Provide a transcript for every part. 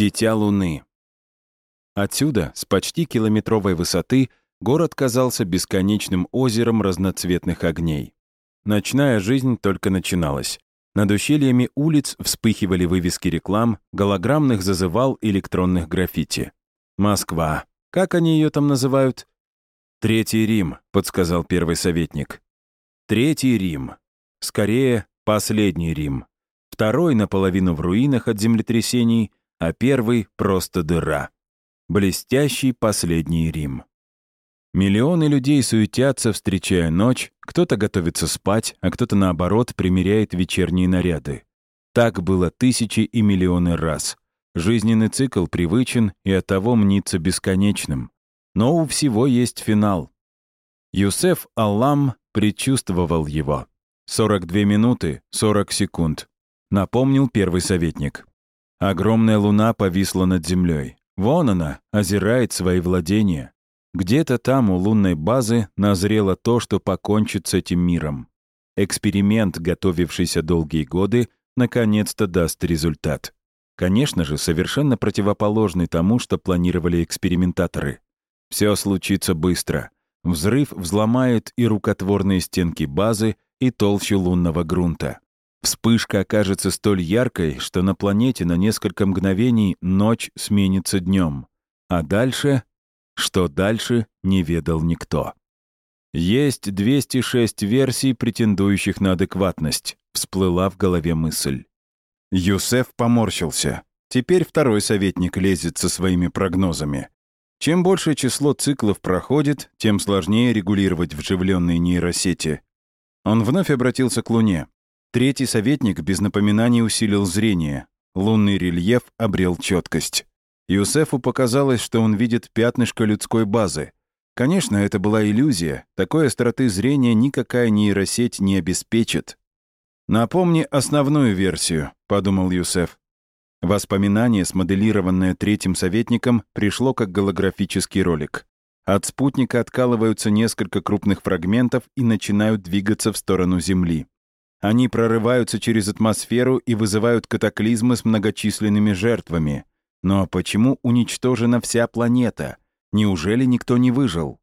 Дитя Луны. Отсюда, с почти километровой высоты, город казался бесконечным озером разноцветных огней. Ночная жизнь только начиналась. Над ущельями улиц вспыхивали вывески реклам, голограммных зазывал электронных граффити. «Москва. Как они ее там называют?» «Третий Рим», — подсказал первый советник. «Третий Рим. Скорее, последний Рим. Второй наполовину в руинах от землетрясений, а первый — просто дыра. Блестящий последний Рим. Миллионы людей суетятся, встречая ночь, кто-то готовится спать, а кто-то, наоборот, примеряет вечерние наряды. Так было тысячи и миллионы раз. Жизненный цикл привычен и оттого мнится бесконечным. Но у всего есть финал. Юсеф Аллам предчувствовал его. 42 минуты, 40 секунд. Напомнил первый советник. Огромная луна повисла над землей. Вон она, озирает свои владения. Где-то там у лунной базы назрело то, что покончит с этим миром. Эксперимент, готовившийся долгие годы, наконец-то даст результат. Конечно же, совершенно противоположный тому, что планировали экспериментаторы. Все случится быстро. Взрыв взломает и рукотворные стенки базы, и толщу лунного грунта. Вспышка окажется столь яркой, что на планете на несколько мгновений ночь сменится днем. А дальше? Что дальше, не ведал никто. Есть 206 версий, претендующих на адекватность, всплыла в голове мысль. Юсеф поморщился. Теперь второй советник лезет со своими прогнозами. Чем большее число циклов проходит, тем сложнее регулировать вживленные нейросети. Он вновь обратился к Луне. Третий советник без напоминаний усилил зрение. Лунный рельеф обрел четкость. Юсефу показалось, что он видит пятнышко людской базы. Конечно, это была иллюзия. Такой остроты зрения никакая нейросеть не обеспечит. «Напомни основную версию», — подумал Юсеф. Воспоминание, смоделированное третьим советником, пришло как голографический ролик. От спутника откалываются несколько крупных фрагментов и начинают двигаться в сторону Земли. Они прорываются через атмосферу и вызывают катаклизмы с многочисленными жертвами. Но почему уничтожена вся планета? Неужели никто не выжил?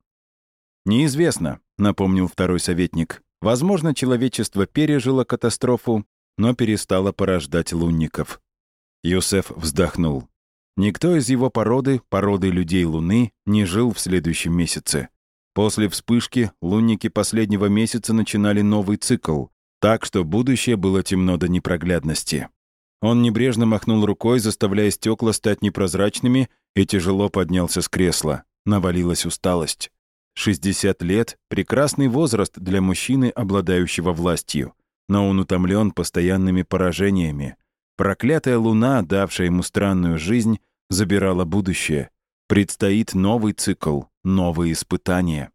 Неизвестно, напомнил второй советник. Возможно, человечество пережило катастрофу, но перестало порождать лунников. Юсеф вздохнул. Никто из его породы, породы людей Луны, не жил в следующем месяце. После вспышки лунники последнего месяца начинали новый цикл, так что будущее было темно до непроглядности. Он небрежно махнул рукой, заставляя стекла стать непрозрачными, и тяжело поднялся с кресла. Навалилась усталость. 60 лет — прекрасный возраст для мужчины, обладающего властью. Но он утомлен постоянными поражениями. Проклятая луна, давшая ему странную жизнь, забирала будущее. Предстоит новый цикл, новые испытания.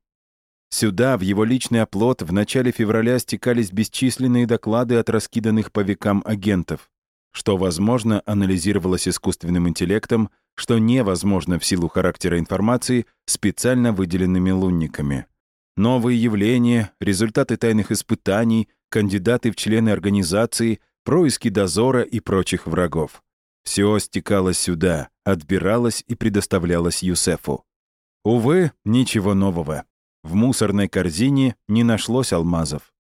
Сюда, в его личный оплот, в начале февраля стекались бесчисленные доклады от раскиданных по векам агентов, что, возможно, анализировалось искусственным интеллектом, что невозможно в силу характера информации специально выделенными лунниками. Новые явления, результаты тайных испытаний, кандидаты в члены организации, происки дозора и прочих врагов. Все стекалось сюда, отбиралось и предоставлялось Юсефу. Увы, ничего нового. В мусорной корзине не нашлось алмазов.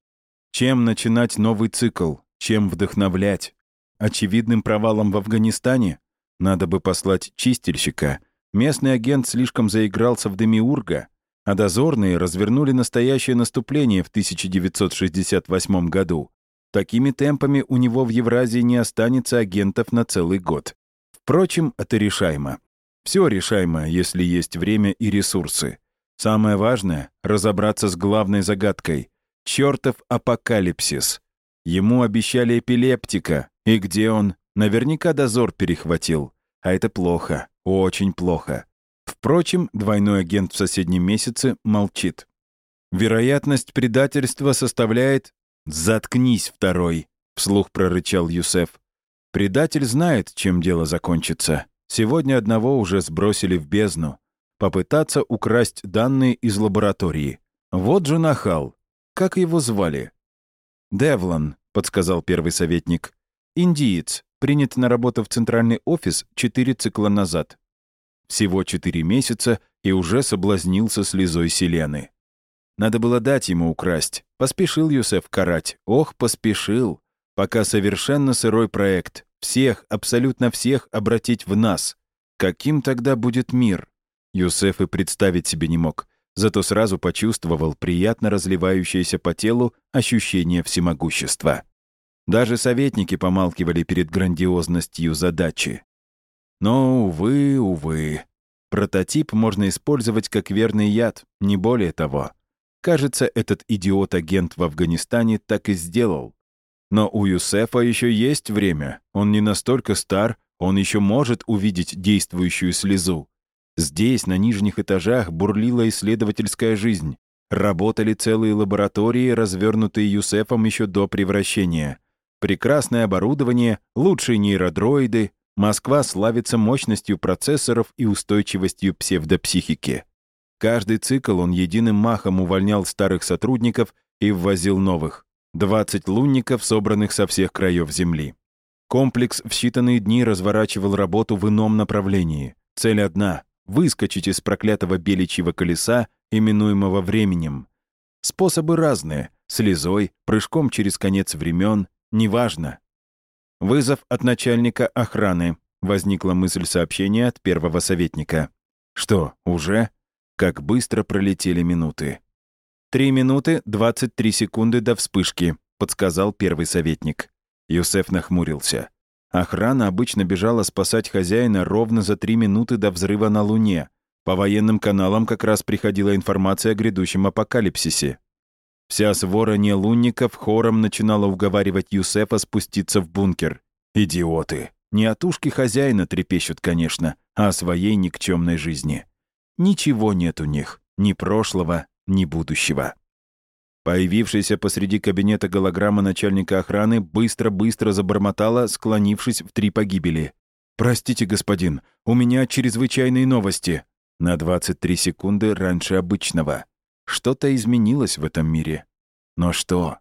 Чем начинать новый цикл? Чем вдохновлять? Очевидным провалом в Афганистане? Надо бы послать чистильщика. Местный агент слишком заигрался в Демиурга, а дозорные развернули настоящее наступление в 1968 году. Такими темпами у него в Евразии не останется агентов на целый год. Впрочем, это решаемо. Все решаемо, если есть время и ресурсы. Самое важное — разобраться с главной загадкой. Чёртов апокалипсис. Ему обещали эпилептика. И где он? Наверняка дозор перехватил. А это плохо. Очень плохо. Впрочем, двойной агент в соседнем месяце молчит. Вероятность предательства составляет... «Заткнись, второй!» — вслух прорычал Юсеф. «Предатель знает, чем дело закончится. Сегодня одного уже сбросили в бездну попытаться украсть данные из лаборатории. Вот же нахал. Как его звали? «Девлан», — подсказал первый советник. «Индиец. принят на работу в центральный офис четыре цикла назад. Всего четыре месяца и уже соблазнился слезой Селены. Надо было дать ему украсть. Поспешил Юсеф карать. Ох, поспешил. Пока совершенно сырой проект. Всех, абсолютно всех обратить в нас. Каким тогда будет мир? Юсеф и представить себе не мог. Зато сразу почувствовал приятно разливающееся по телу ощущение всемогущества. Даже советники помалкивали перед грандиозностью задачи. Но, увы, увы. Прототип можно использовать как верный яд, не более того. Кажется, этот идиот-агент в Афганистане так и сделал. Но у Юсефа еще есть время. Он не настолько стар, он еще может увидеть действующую слезу. Здесь, на нижних этажах, бурлила исследовательская жизнь. Работали целые лаборатории, развернутые Юсефом еще до превращения. Прекрасное оборудование, лучшие нейродроиды. Москва славится мощностью процессоров и устойчивостью псевдопсихики. Каждый цикл он единым махом увольнял старых сотрудников и ввозил новых. 20 лунников, собранных со всех краев Земли. Комплекс в считанные дни разворачивал работу в ином направлении. Цель одна — выскочить из проклятого беличьего колеса, именуемого временем. Способы разные — слезой, прыжком через конец времен, Неважно. Вызов от начальника охраны. Возникла мысль сообщения от первого советника. Что, уже? Как быстро пролетели минуты. «Три минуты, 23 секунды до вспышки», — подсказал первый советник. Юсеф нахмурился. Охрана обычно бежала спасать хозяина ровно за три минуты до взрыва на Луне. По военным каналам как раз приходила информация о грядущем апокалипсисе. Вся свора нелунников хором начинала уговаривать Юсефа спуститься в бункер. Идиоты. Не от ушки хозяина трепещут, конечно, а о своей никчемной жизни. Ничего нет у них, ни прошлого, ни будущего. Появившаяся посреди кабинета голограмма начальника охраны быстро-быстро забормотала, склонившись в три погибели. «Простите, господин, у меня чрезвычайные новости». На 23 секунды раньше обычного. Что-то изменилось в этом мире. Но что?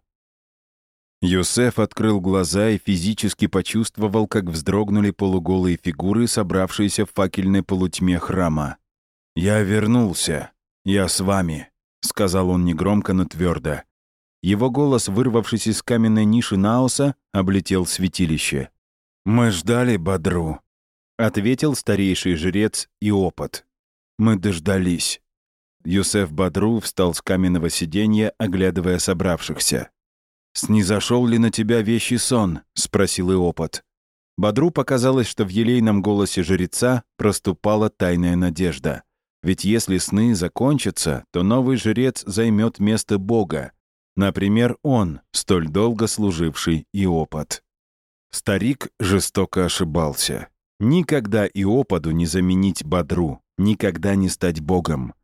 Юсеф открыл глаза и физически почувствовал, как вздрогнули полуголые фигуры, собравшиеся в факельной полутьме храма. «Я вернулся. Я с вами», — сказал он негромко, но твердо. Его голос, вырвавшись из каменной ниши Наоса, облетел святилище. «Мы ждали Бадру», — ответил старейший жрец и опыт. «Мы дождались». Юсеф Бадру встал с каменного сиденья, оглядывая собравшихся. «Снизошел ли на тебя вещий сон?» — спросил и опыт. Бадру показалось, что в елейном голосе жреца проступала тайная надежда. Ведь если сны закончатся, то новый жрец займет место Бога. Например, он, столь долго служивший и опыт. Старик жестоко ошибался. Никогда и опаду не заменить Бадру, никогда не стать Богом.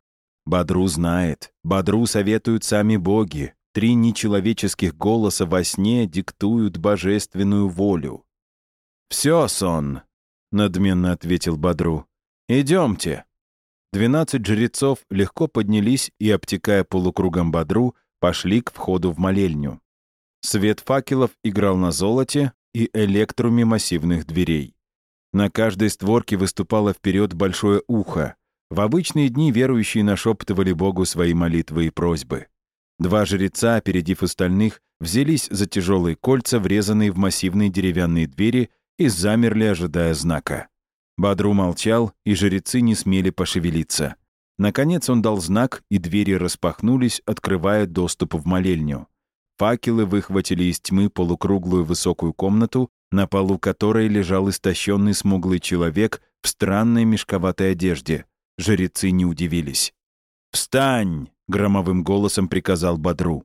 Бадру знает. Бадру советуют сами боги. Три нечеловеческих голоса во сне диктуют божественную волю. «Все, сон», — надменно ответил Бадру. «Идемте». Двенадцать жрецов легко поднялись и, обтекая полукругом Бадру, пошли к входу в молельню. Свет факелов играл на золоте и электруме массивных дверей. На каждой створке выступало вперед большое ухо, в обычные дни верующие нашептывали Богу свои молитвы и просьбы. Два жреца, опередив остальных, взялись за тяжелые кольца, врезанные в массивные деревянные двери, и замерли, ожидая знака. Бадру молчал, и жрецы не смели пошевелиться. Наконец он дал знак, и двери распахнулись, открывая доступ в молельню. Факелы выхватили из тьмы полукруглую высокую комнату, на полу которой лежал истощенный смуглый человек в странной мешковатой одежде. Жрецы не удивились. «Встань!» — громовым голосом приказал Бадру.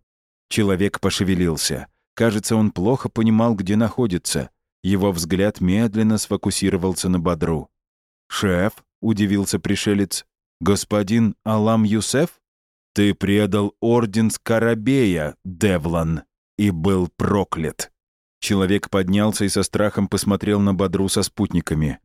Человек пошевелился. Кажется, он плохо понимал, где находится. Его взгляд медленно сфокусировался на Бадру. «Шеф?» — удивился пришелец. «Господин Алам Юсеф? Ты предал орден Скоробея, Девлан, и был проклят». Человек поднялся и со страхом посмотрел на Бадру со спутниками.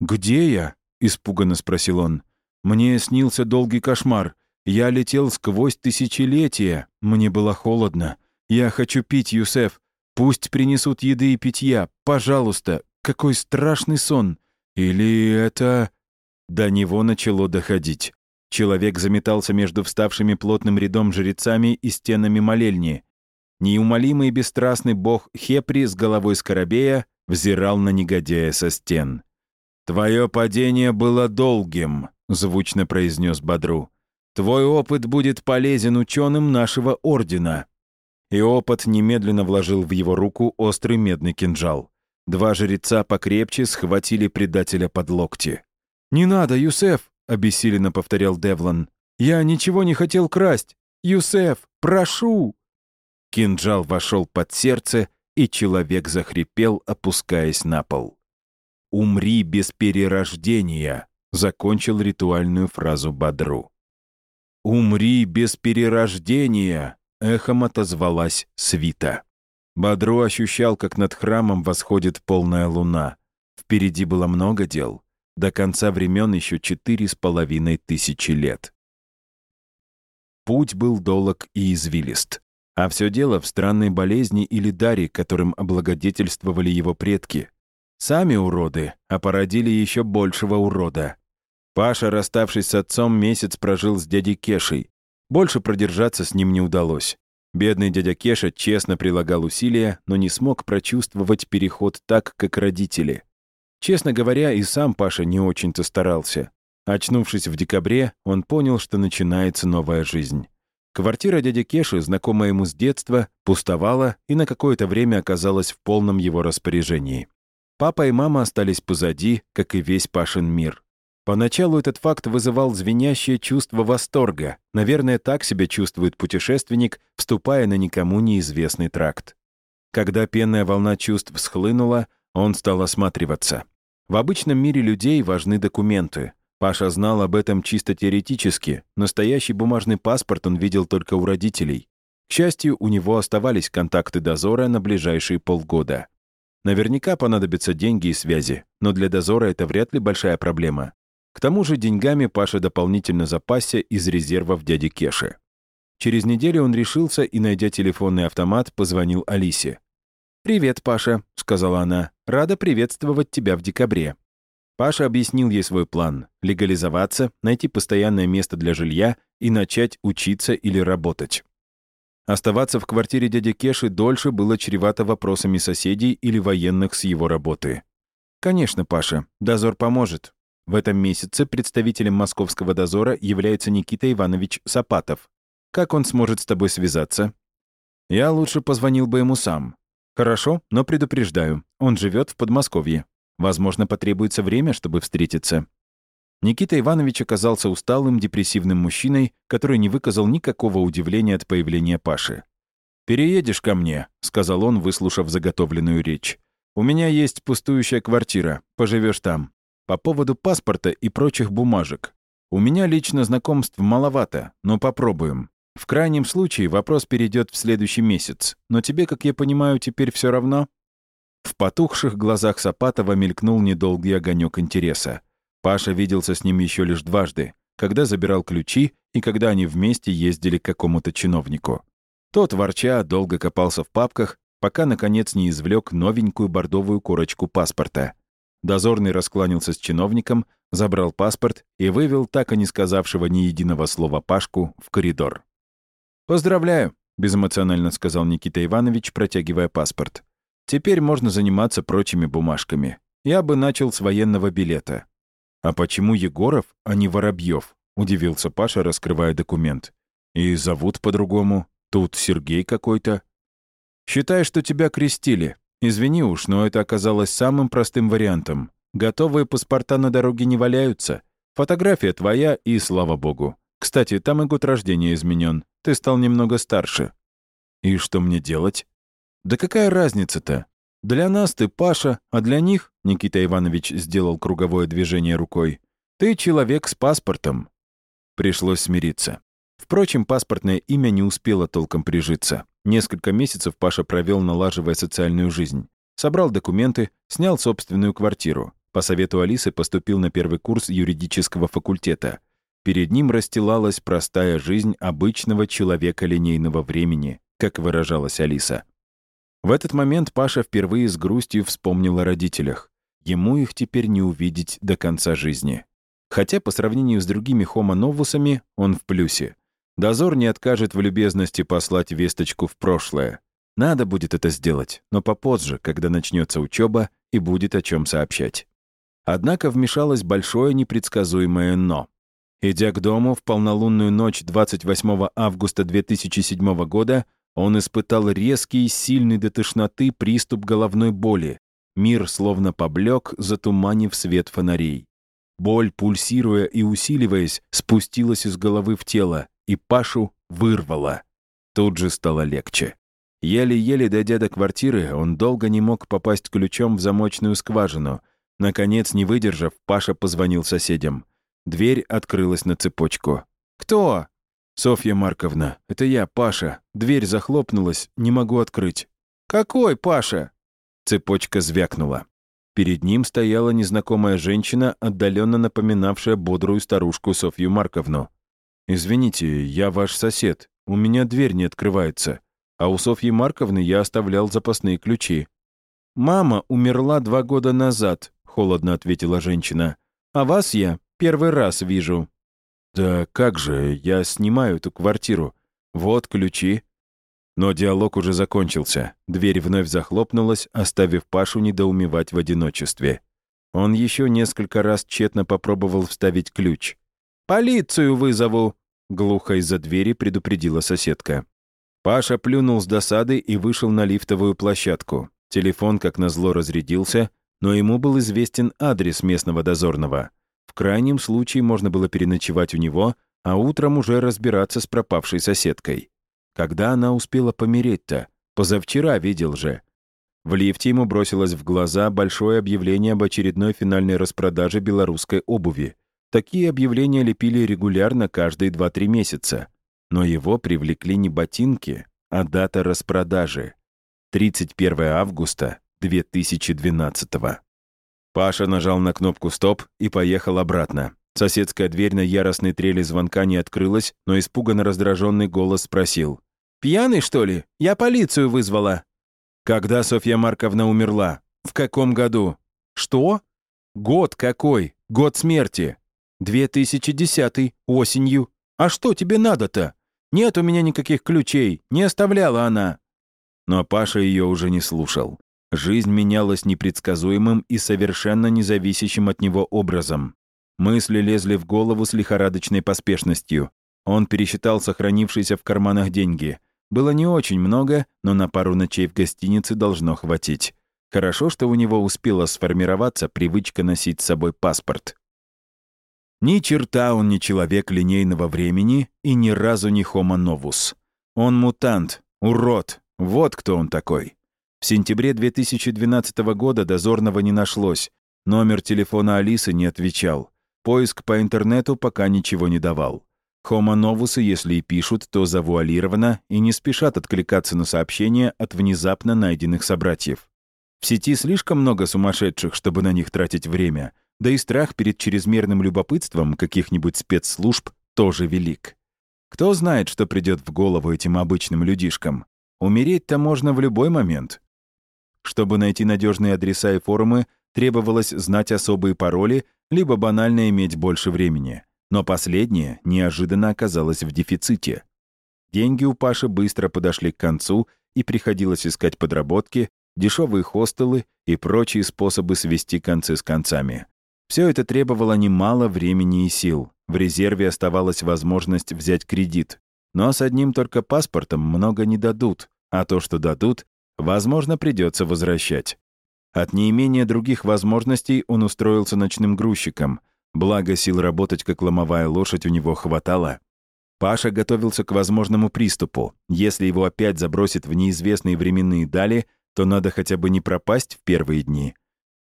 «Где я?» — испуганно спросил он. Мне снился долгий кошмар. Я летел сквозь тысячелетия. Мне было холодно. Я хочу пить, Юсеф. Пусть принесут еды и питья. Пожалуйста. какой страшный сон! Или это...» До него начало доходить. Человек заметался между вставшими плотным рядом жрецами и стенами молельни. Неумолимый и бесстрастный бог Хепри с головой скоробея взирал на негодяя со стен. «Твое падение было долгим», — звучно произнес Бадру. «Твой опыт будет полезен ученым нашего ордена». И опыт немедленно вложил в его руку острый медный кинжал. Два жреца покрепче схватили предателя под локти. «Не надо, Юсеф!» — обессиленно повторял Девлан. «Я ничего не хотел красть! Юсеф, прошу!» Кинжал вошел под сердце, и человек захрипел, опускаясь на пол. «Умри без перерождения», — закончил ритуальную фразу Бадру. «Умри без перерождения», — эхом отозвалась свита. Бадру ощущал, как над храмом восходит полная луна. Впереди было много дел. До конца времен еще четыре с половиной тысячи лет. Путь был долог и извилист. А все дело в странной болезни или даре, которым облагодетельствовали его предки. Сами уроды, а породили еще большего урода. Паша, расставшись с отцом, месяц прожил с дядей Кешей. Больше продержаться с ним не удалось. Бедный дядя Кеша честно прилагал усилия, но не смог прочувствовать переход так, как родители. Честно говоря, и сам Паша не очень-то старался. Очнувшись в декабре, он понял, что начинается новая жизнь. Квартира дяди Кеши, знакомая ему с детства, пустовала и на какое-то время оказалась в полном его распоряжении. Папа и мама остались позади, как и весь Пашин мир. Поначалу этот факт вызывал звенящее чувство восторга. Наверное, так себя чувствует путешественник, вступая на никому неизвестный тракт. Когда пенная волна чувств схлынула, он стал осматриваться. В обычном мире людей важны документы. Паша знал об этом чисто теоретически. Настоящий бумажный паспорт он видел только у родителей. К счастью, у него оставались контакты дозора на ближайшие полгода. Наверняка понадобятся деньги и связи, но для дозора это вряд ли большая проблема. К тому же деньгами Паша дополнительно запасся из резервов дяди Кеши. Через неделю он решился и, найдя телефонный автомат, позвонил Алисе. «Привет, Паша», — сказала она. «Рада приветствовать тебя в декабре». Паша объяснил ей свой план — легализоваться, найти постоянное место для жилья и начать учиться или работать. Оставаться в квартире дяди Кеши дольше было чревато вопросами соседей или военных с его работы. «Конечно, Паша, дозор поможет. В этом месяце представителем московского дозора является Никита Иванович Сапатов. Как он сможет с тобой связаться?» «Я лучше позвонил бы ему сам». «Хорошо, но предупреждаю, он живет в Подмосковье. Возможно, потребуется время, чтобы встретиться». Никита Иванович оказался усталым, депрессивным мужчиной, который не выказал никакого удивления от появления Паши. «Переедешь ко мне», — сказал он, выслушав заготовленную речь. «У меня есть пустующая квартира. Поживешь там. По поводу паспорта и прочих бумажек. У меня лично знакомств маловато, но попробуем. В крайнем случае вопрос перейдет в следующий месяц. Но тебе, как я понимаю, теперь все равно?» В потухших глазах Сапатова мелькнул недолгий огонек интереса. Паша виделся с ним еще лишь дважды, когда забирал ключи и когда они вместе ездили к какому-то чиновнику. Тот, ворча, долго копался в папках, пока, наконец, не извлек новенькую бордовую корочку паспорта. Дозорный раскланялся с чиновником, забрал паспорт и вывел так и не сказавшего ни единого слова Пашку в коридор. «Поздравляю», — безэмоционально сказал Никита Иванович, протягивая паспорт. Теперь можно заниматься прочими бумажками. Я бы начал с военного билета. А почему Егоров, а не Воробьев? Удивился Паша, раскрывая документ. И зовут по-другому. Тут Сергей какой-то. Считай, что тебя крестили. Извини уж, но это оказалось самым простым вариантом. Готовые паспорта на дороге не валяются. Фотография твоя, и слава богу. Кстати, там и год рождения изменен. Ты стал немного старше. И что мне делать? Да какая разница-то? Для нас ты Паша, а для них, Никита Иванович сделал круговое движение рукой, ты человек с паспортом. Пришлось смириться. Впрочем, паспортное имя не успело толком прижиться. Несколько месяцев Паша провел, налаживая социальную жизнь. Собрал документы, снял собственную квартиру. По совету Алисы поступил на первый курс юридического факультета. Перед ним расстилалась простая жизнь обычного человека линейного времени, как выражалась Алиса. В этот момент Паша впервые с грустью вспомнил о родителях. ему их теперь не увидеть до конца жизни. Хотя по сравнению с другими хомо-новусами он в плюсе. Дозор не откажет в любезности послать весточку в прошлое. Надо будет это сделать, но попозже, когда начнется учеба и будет о чем сообщать. Однако вмешалось большое непредсказуемое «но». Идя к дому в полнолунную ночь 28 августа 2007 года, он испытал резкий сильный до тошноты приступ головной боли. Мир словно поблек, затуманив свет фонарей. Боль, пульсируя и усиливаясь, спустилась из головы в тело, и Пашу вырвала. Тут же стало легче. Еле-еле дойдя до квартиры, он долго не мог попасть ключом в замочную скважину. Наконец, не выдержав, Паша позвонил соседям. Дверь открылась на цепочку. «Кто?» «Софья Марковна, это я, Паша. Дверь захлопнулась, не могу открыть». «Какой Паша?» Цепочка звякнула. Перед ним стояла незнакомая женщина, отдаленно напоминавшая бодрую старушку Софью Марковну. «Извините, я ваш сосед. У меня дверь не открывается а у Софьи Марковны я оставлял запасные ключи. «Мама умерла два года назад», — холодно ответила женщина. «А вас я первый раз вижу». «Да как же, я снимаю эту квартиру. Вот ключи». Но диалог уже закончился. Дверь вновь захлопнулась, оставив Пашу недоумевать в одиночестве. Он еще несколько раз тщетно попробовал вставить ключ. «Полицию вызову!» — глухо из-за двери предупредила соседка. Паша плюнул с досады и вышел на лифтовую площадку. Телефон, как назло, разрядился, но ему был известен адрес местного дозорного. В крайнем случае можно было переночевать у него, а утром уже разбираться с пропавшей соседкой. Когда она успела помереть-то? Позавчера видел же. В лифте ему бросилось в глаза большое объявление об очередной финальной распродаже белорусской обуви. Такие объявления лепили регулярно каждые 2-3 месяца. Но его привлекли не ботинки, а дата распродажи. 31 августа 2012 -го. Паша нажал на кнопку «Стоп» и поехал обратно. Соседская дверь на яростной трели звонка не открылась, но испуганно раздраженный голос спросил. «Пьяный, что ли? Я полицию вызвала». «Когда Софья Марковна умерла? В каком году?» «Что?» «Год какой? Год смерти?» «2010, осенью. А что тебе надо-то?» Нет у меня никаких ключей, не оставляла она». Но Паша ее уже не слушал. Жизнь менялась непредсказуемым и совершенно независящим от него образом. Мысли лезли в голову с лихорадочной поспешностью. Он пересчитал сохранившиеся в карманах деньги. Было не очень много, но на пару ночей в гостинице должно хватить. Хорошо, что у него успела сформироваться привычка носить с собой паспорт. Ни черта он не человек линейного времени и ни разу не homo novus. Он мутант, урод, вот кто он такой. В сентябре 2012 года дозорного не нашлось. Номер телефона Алисы не отвечал. Поиск по интернету пока ничего не давал. Homo новусы, если и пишут, то завуалированно и не спешат откликаться на сообщения от внезапно найденных собратьев. В сети слишком много сумасшедших, чтобы на них тратить время — да и страх перед чрезмерным любопытством каких-нибудь спецслужб тоже велик. Кто знает, что придет в голову этим обычным людишкам? Умереть-то можно в любой момент. Чтобы найти надежные адреса и форумы, требовалось знать особые пароли, либо банально иметь больше времени. Но последнее неожиданно оказалось в дефиците. Деньги у Паши быстро подошли к концу, и приходилось искать подработки, дешевые хостелы и прочие способы свести концы с концами. Все это требовало немало времени и сил. В резерве оставалась возможность взять кредит. Но с одним только паспортом много не дадут, а то, что дадут, возможно, придется возвращать. От неимения других возможностей он устроился ночным грузчиком. Благо, сил работать как ломовая лошадь у него хватало. Паша готовился к возможному приступу. Если его опять забросит в неизвестные временные дали, то надо хотя бы не пропасть в первые дни.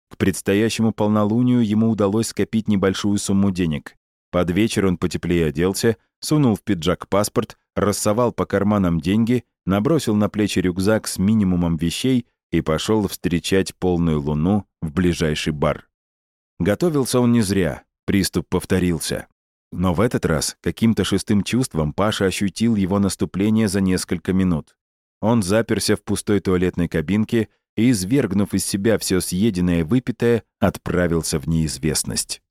К предстоящему полнолунию ему удалось скопить небольшую сумму денег. Под вечер он потеплее оделся, сунул в пиджак паспорт, рассовал по карманам деньги, набросил на плечи рюкзак с минимумом вещей и пошел встречать полную луну в ближайший бар. Готовился он не зря, приступ повторился. Но в этот раз каким-то шестым чувством Паша ощутил его наступление за несколько минут. Он заперся в пустой туалетной кабинке и, извергнув из себя все съеденное и выпитое, отправился в неизвестность.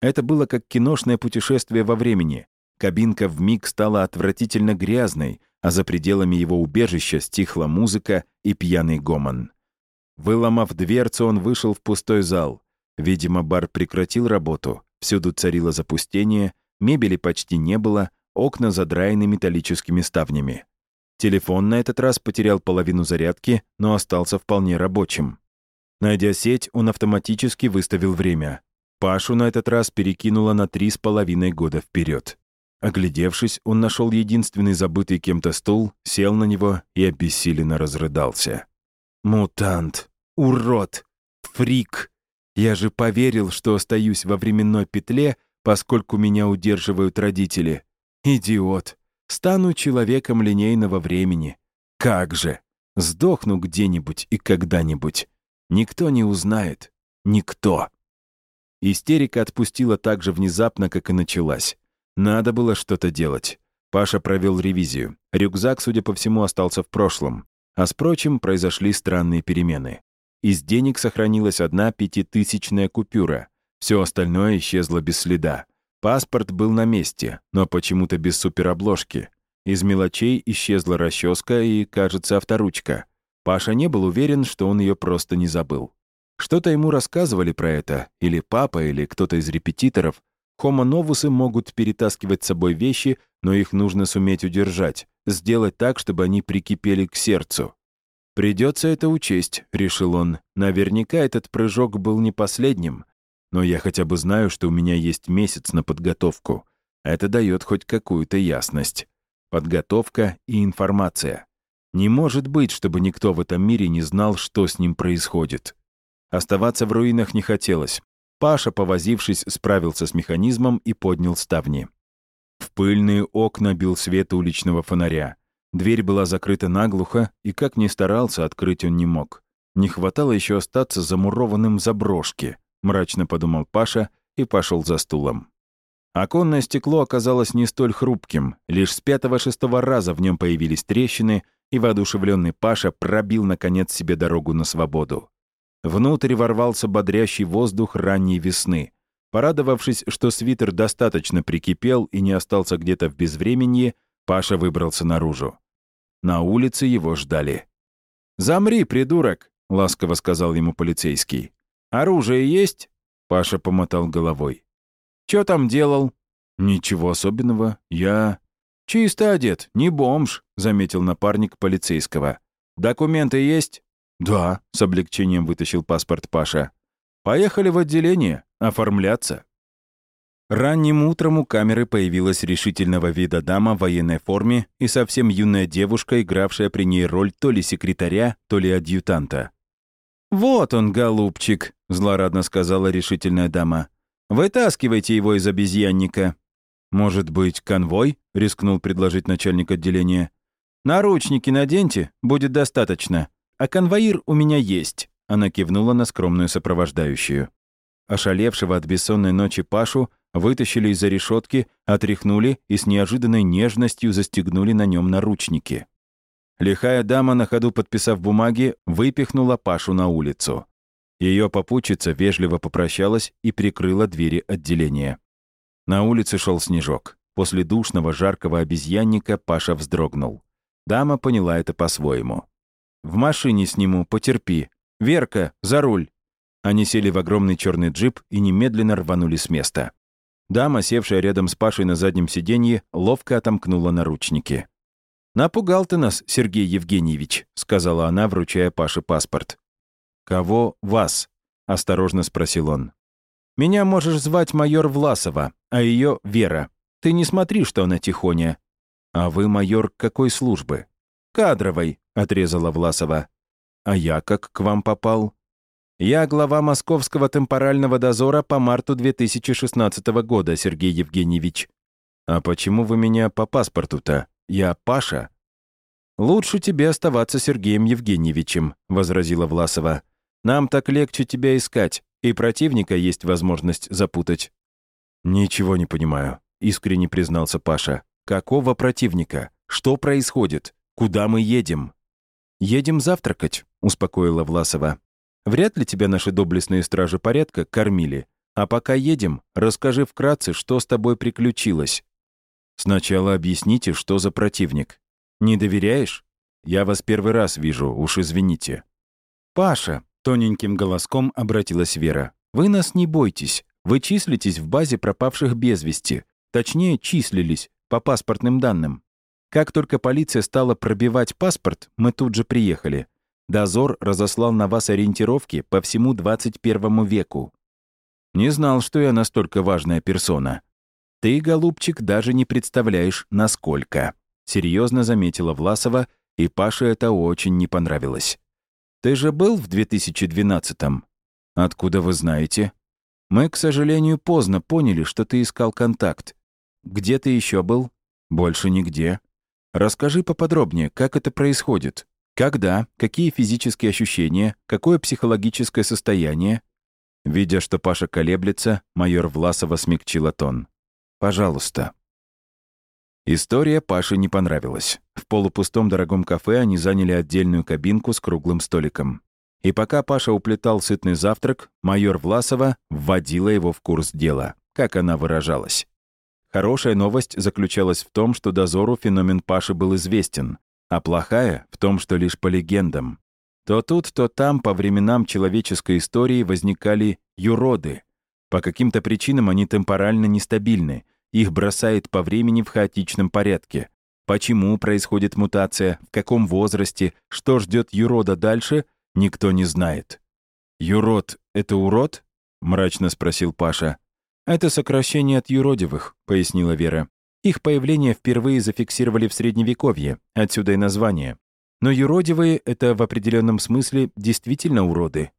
Это было как киношное путешествие во времени. Кабинка вмиг стала отвратительно грязной, а за пределами его убежища стихла музыка и пьяный гомон. Выломав дверцу, он вышел в пустой зал. Видимо, бар прекратил работу, всюду царило запустение, мебели почти не было, окна задраены металлическими ставнями. Телефон на этот раз потерял половину зарядки, но остался вполне рабочим. Найдя сеть, он автоматически выставил время. Пашу на этот раз перекинуло на три с половиной года вперед. Оглядевшись, он нашел единственный забытый кем-то стул, сел на него и обессиленно разрыдался. «Мутант! Урод! Фрик! Я же поверил, что остаюсь во временной петле, поскольку меня удерживают родители. Идиот! Стану человеком линейного времени. Как же! Сдохну где-нибудь и когда-нибудь. Никто не узнает. Никто!» Истерика отпустила так же внезапно, как и началась. Надо было что-то делать. Паша провел ревизию. Рюкзак, судя по всему, остался в прошлом. А с прочим произошли странные перемены. Из денег сохранилась одна пятитысячная купюра. Все остальное исчезло без следа. Паспорт был на месте, но почему-то без суперобложки. Из мелочей исчезла расческа и, кажется, авторучка. Паша не был уверен, что он ее просто не забыл. Что-то ему рассказывали про это, или папа, или кто-то из репетиторов, Хомо-новусы могут перетаскивать с собой вещи, но их нужно суметь удержать, сделать так, чтобы они прикипели к сердцу. «Придется это учесть», — решил он. «Наверняка этот прыжок был не последним. Но я хотя бы знаю, что у меня есть месяц на подготовку. Это дает хоть какую-то ясность. Подготовка и информация. Не может быть, чтобы никто в этом мире не знал, что с ним происходит. Оставаться в руинах не хотелось. Паша, повозившись, справился с механизмом и поднял ставни. В пыльные окна бил свет уличного фонаря. Дверь была закрыта наглухо, и как ни старался, открыть он не мог. Не хватало еще остаться замурованным в заброшке, мрачно подумал Паша и пошел за стулом. Оконное стекло оказалось не столь хрупким, лишь с пятого-шестого раза в нем появились трещины, и воодушевленный Паша пробил, наконец, себе дорогу на свободу. Внутрь ворвался бодрящий воздух ранней весны. Порадовавшись, что свитер достаточно прикипел и не остался где-то в безвременье, Паша выбрался наружу. На улице его ждали. «Замри, придурок!» — ласково сказал ему полицейский. «Оружие есть?» — Паша помотал головой. «Чё там делал?» «Ничего особенного. Я...» «Чисто одет, не бомж», — заметил напарник полицейского. «Документы есть?» «Да», — с облегчением вытащил паспорт Паша. «Поехали в отделение, оформляться». Ранним утром у камеры появилась решительного вида дама в военной форме и совсем юная девушка, игравшая при ней роль то ли секретаря, то ли адъютанта. «Вот он, голубчик», — злорадно сказала решительная дама. «Вытаскивайте его из обезьянника». «Может быть, конвой?» — рискнул предложить начальник отделения. «Наручники наденьте, будет достаточно», «А конвоир у меня есть», — она кивнула на скромную сопровождающую. Ошалевшего от бессонной ночи Пашу вытащили из-за решетки, отряхнули и с неожиданной нежностью застегнули на нем наручники. Лихая дама, на ходу подписав бумаги, выпихнула Пашу на улицу. Ее попутчица вежливо попрощалась и прикрыла двери отделения. На улице шел снежок. После душного жаркого обезьянника Паша вздрогнул. Дама поняла это по-своему. В машине сниму, потерпи. Верка, за руль!» Они сели в огромный черный джип и немедленно рванули с места. Дама, севшая рядом с Пашей на заднем сиденье, ловко отомкнула наручники. «Напугал ты нас, Сергей Евгеньевич», — сказала она, вручая Паше паспорт. «Кого вас?» — осторожно спросил он. «Меня можешь звать майор Власова, а ее Вера. Ты не смотри, что она тихоня». «А вы майор какой службы?» «Кадровой», — отрезала Власова. «А я как к вам попал?» «Я глава Московского темпорального дозора по марту 2016 года, Сергей Евгеньевич». «А почему вы меня по паспорту-то? Я Паша?» «Лучше тебе оставаться Сергеем Евгеньевичем», — возразила Власова. «Нам так легче тебя искать, и противника есть возможность запутать». «Ничего не понимаю», — искренне признался Паша. «Какого противника? Что происходит? Куда мы едем?» «Едем завтракать». — успокоила Власова. «Вряд ли тебя наши доблестные стражи порядка кормили. А пока едем, расскажи вкратце, что с тобой приключилось. Сначала объясните, что за противник. Не доверяешь? Я вас первый раз вижу, уж извините». «Паша», — тоненьким голоском обратилась Вера, «вы нас не бойтесь. Вы числитесь в базе пропавших без вести. Точнее, числились, по паспортным данным. Как только полиция стала пробивать паспорт, мы тут же приехали. Дозор разослал на вас ориентировки по всему 21 веку. Не знал, что я настолько важная персона. Ты, голубчик, даже не представляешь, насколько. Серьезно заметила Власова, и Паше это очень не понравилось. Ты же был в 2012-м? Откуда вы знаете? Мы, к сожалению, поздно поняли, что ты искал контакт. Где ты еще был? Больше нигде. Расскажи поподробнее, как это происходит. Когда, какие физические ощущения, какое психологическое состояние? Видя, что Паша колеблется, майор Власова смягчила тон. «Пожалуйста». История Паше не понравилась. В полупустом дорогом кафе они заняли отдельную кабинку с круглым столиком. И пока Паша уплетал сытный завтрак, майор Власова вводила его в курс дела, как она выражалась. Хорошая новость заключалась в том, что дозору феномен Паши был известен, а плохая — в том, что лишь по легендам. То тут, то там по временам человеческой истории возникали юроды. По каким-то причинам они темпорально нестабильны, их бросает по времени в хаотичном порядке. Почему происходит мутация, в каком возрасте, что ждет юрода дальше — никто не знает. «Юрод — это урод?» — мрачно спросил Паша. «Это сокращение от юродивых», — пояснила Вера. «Их появление впервые зафиксировали в Средневековье, отсюда и название. Но юродивые — это в определенном смысле действительно уроды.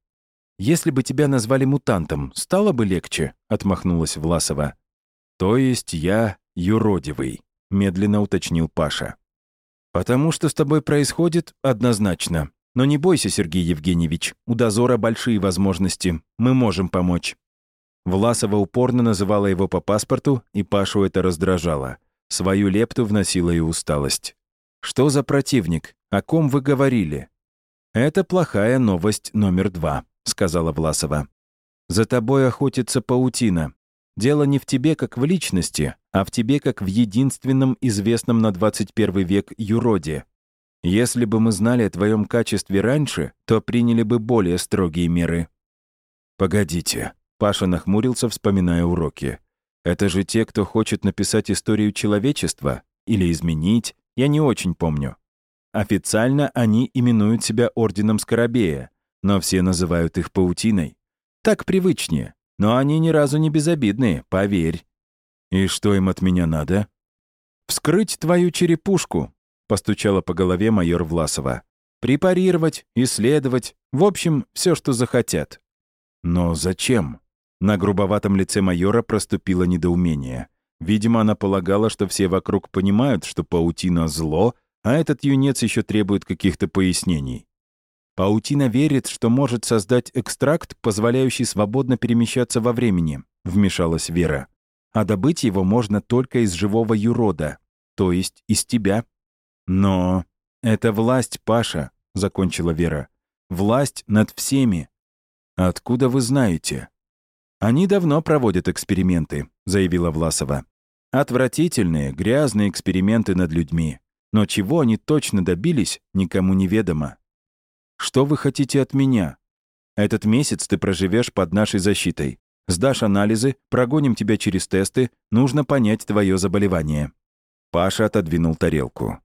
«Если бы тебя назвали мутантом, стало бы легче», — отмахнулась Власова. «То есть я юродивый», — медленно уточнил Паша. «Потому что с тобой происходит однозначно. Но не бойся, Сергей Евгеньевич, у дозора большие возможности. Мы можем помочь». Власова упорно называла его по паспорту, и Пашу это раздражало. Свою лепту вносила и усталость. «Что за противник? О ком вы говорили?» «Это плохая новость номер два», — сказала Власова. «За тобой охотится паутина. Дело не в тебе как в личности, а в тебе как в единственном известном на 21 век юроде. Если бы мы знали о твоем качестве раньше, то приняли бы более строгие меры». «Погодите», — Паша нахмурился, вспоминая уроки. «Это же те, кто хочет написать историю человечества? Или изменить? Я не очень помню. Официально они именуют себя Орденом Скоробея, но все называют их паутиной. Так привычнее, но они ни разу не безобидные, поверь. И что им от меня надо? «Вскрыть твою черепушку», — постучала по голове майор Власова. «Препарировать, исследовать, в общем, все, что захотят». «Но зачем?» На грубоватом лице майора проступило недоумение. Видимо, она полагала, что все вокруг понимают, что паутина — зло, а этот юнец еще требует каких-то пояснений. Паутина верит, что может создать экстракт, позволяющий свободно перемещаться во времени, вмешалась Вера. А добыть его можно только из живого юрода, то есть из тебя. Но это власть, Паша, закончила Вера. Власть над всеми. Откуда вы знаете? Они давно проводят эксперименты, заявила Власова. Отвратительные, грязные эксперименты над людьми. Но чего они точно добились, никому не ведомо. Что вы хотите от меня? Этот месяц ты проживешь под нашей защитой. Сдашь анализы, прогоним тебя через тесты, нужно понять твое заболевание». Паша отодвинул тарелку.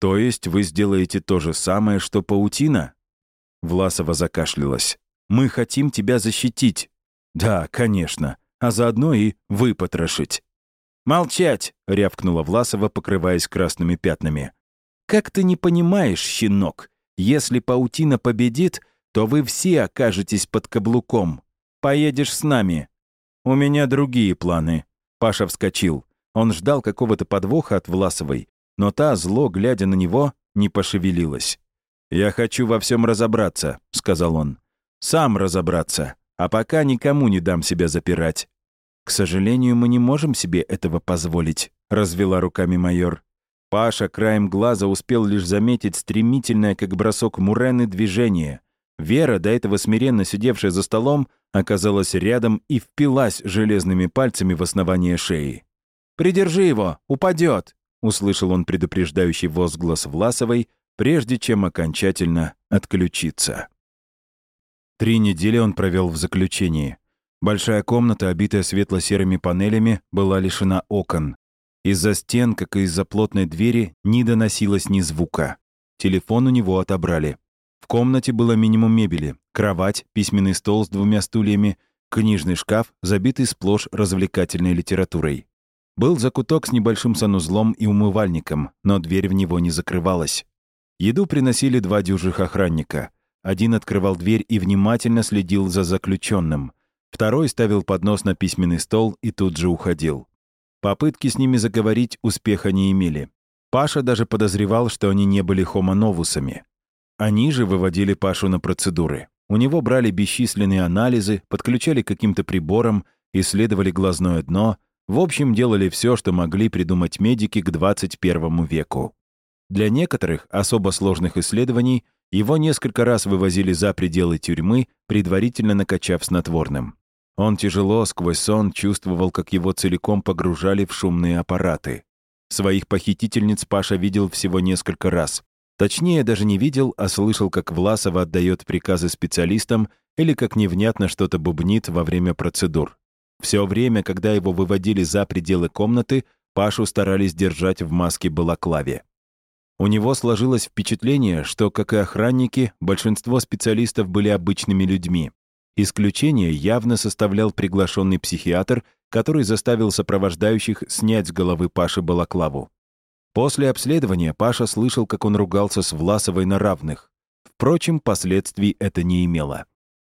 «То есть вы сделаете то же самое, что паутина?» Власова закашлялась. «Мы хотим тебя защитить». «Да, конечно. А заодно и выпотрошить». «Молчать!» — рявкнула Власова, покрываясь красными пятнами. «Как ты не понимаешь, щенок? Если паутина победит, то вы все окажетесь под каблуком. Поедешь с нами». «У меня другие планы». Паша вскочил. Он ждал какого-то подвоха от Власовой, но та, зло глядя на него, не пошевелилась. «Я хочу во всем разобраться», — сказал он. «Сам разобраться, а пока никому не дам себя запирать». «К сожалению, мы не можем себе этого позволить», — развела руками майор. Паша краем глаза успел лишь заметить стремительное, как бросок Мурены, движение. Вера, до этого смиренно сидевшая за столом, оказалась рядом и впилась железными пальцами в основание шеи. «Придержи его, упадет!» — услышал он предупреждающий возглас Власовой, прежде чем окончательно отключиться. Три недели он провел в заключении. Большая комната, обитая светло-серыми панелями, была лишена окон. Из-за стен, как и из-за плотной двери, не доносилось ни звука. Телефон у него отобрали. В комнате было минимум мебели. Кровать, письменный стол с двумя стульями, книжный шкаф, забитый сплошь развлекательной литературой. Был закуток с небольшим санузлом и умывальником, но дверь в него не закрывалась. Еду приносили два дюжих охранника. Один открывал дверь и внимательно следил за заключенным. Второй ставил поднос на письменный стол и тут же уходил. Попытки с ними заговорить успеха не имели. Паша даже подозревал, что они не были хомоновусами. Они же выводили Пашу на процедуры. У него брали бесчисленные анализы, подключали к каким-то приборам, исследовали глазное дно, в общем, делали все, что могли придумать медики к 21 веку. Для некоторых особо сложных исследований его несколько раз вывозили за пределы тюрьмы, предварительно накачав снотворным. Он тяжело, сквозь сон, чувствовал, как его целиком погружали в шумные аппараты. Своих похитительниц Паша видел всего несколько раз. Точнее, даже не видел, а слышал, как Власова отдает приказы специалистам или как невнятно что-то бубнит во время процедур. Все время, когда его выводили за пределы комнаты, Пашу старались держать в маске балаклаве. У него сложилось впечатление, что, как и охранники, большинство специалистов были обычными людьми. Исключение явно составлял приглашенный психиатр, который заставил сопровождающих снять с головы Паши балаклаву. После обследования Паша слышал, как он ругался с Власовой на равных. Впрочем, последствий это не имело.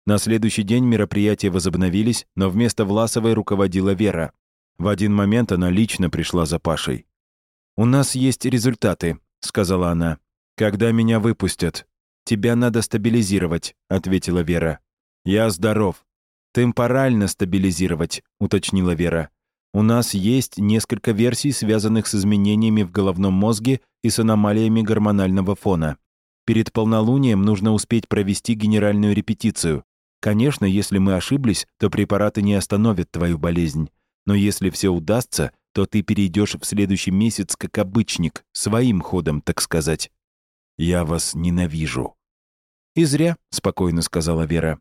На следующий день мероприятия возобновились, но вместо Власовой руководила Вера. В один момент она лично пришла за Пашей. «У нас есть результаты», — сказала она. «Когда меня выпустят?» «Тебя надо стабилизировать», — ответила Вера. «Я здоров». «Темпорально стабилизировать», — уточнила Вера. «У нас есть несколько версий, связанных с изменениями в головном мозге и с аномалиями гормонального фона. Перед полнолунием нужно успеть провести генеральную репетицию. Конечно, если мы ошиблись, то препараты не остановят твою болезнь. Но если все удастся, то ты перейдешь в следующий месяц как обычник, своим ходом, так сказать. Я вас ненавижу». «И зря», — спокойно сказала Вера.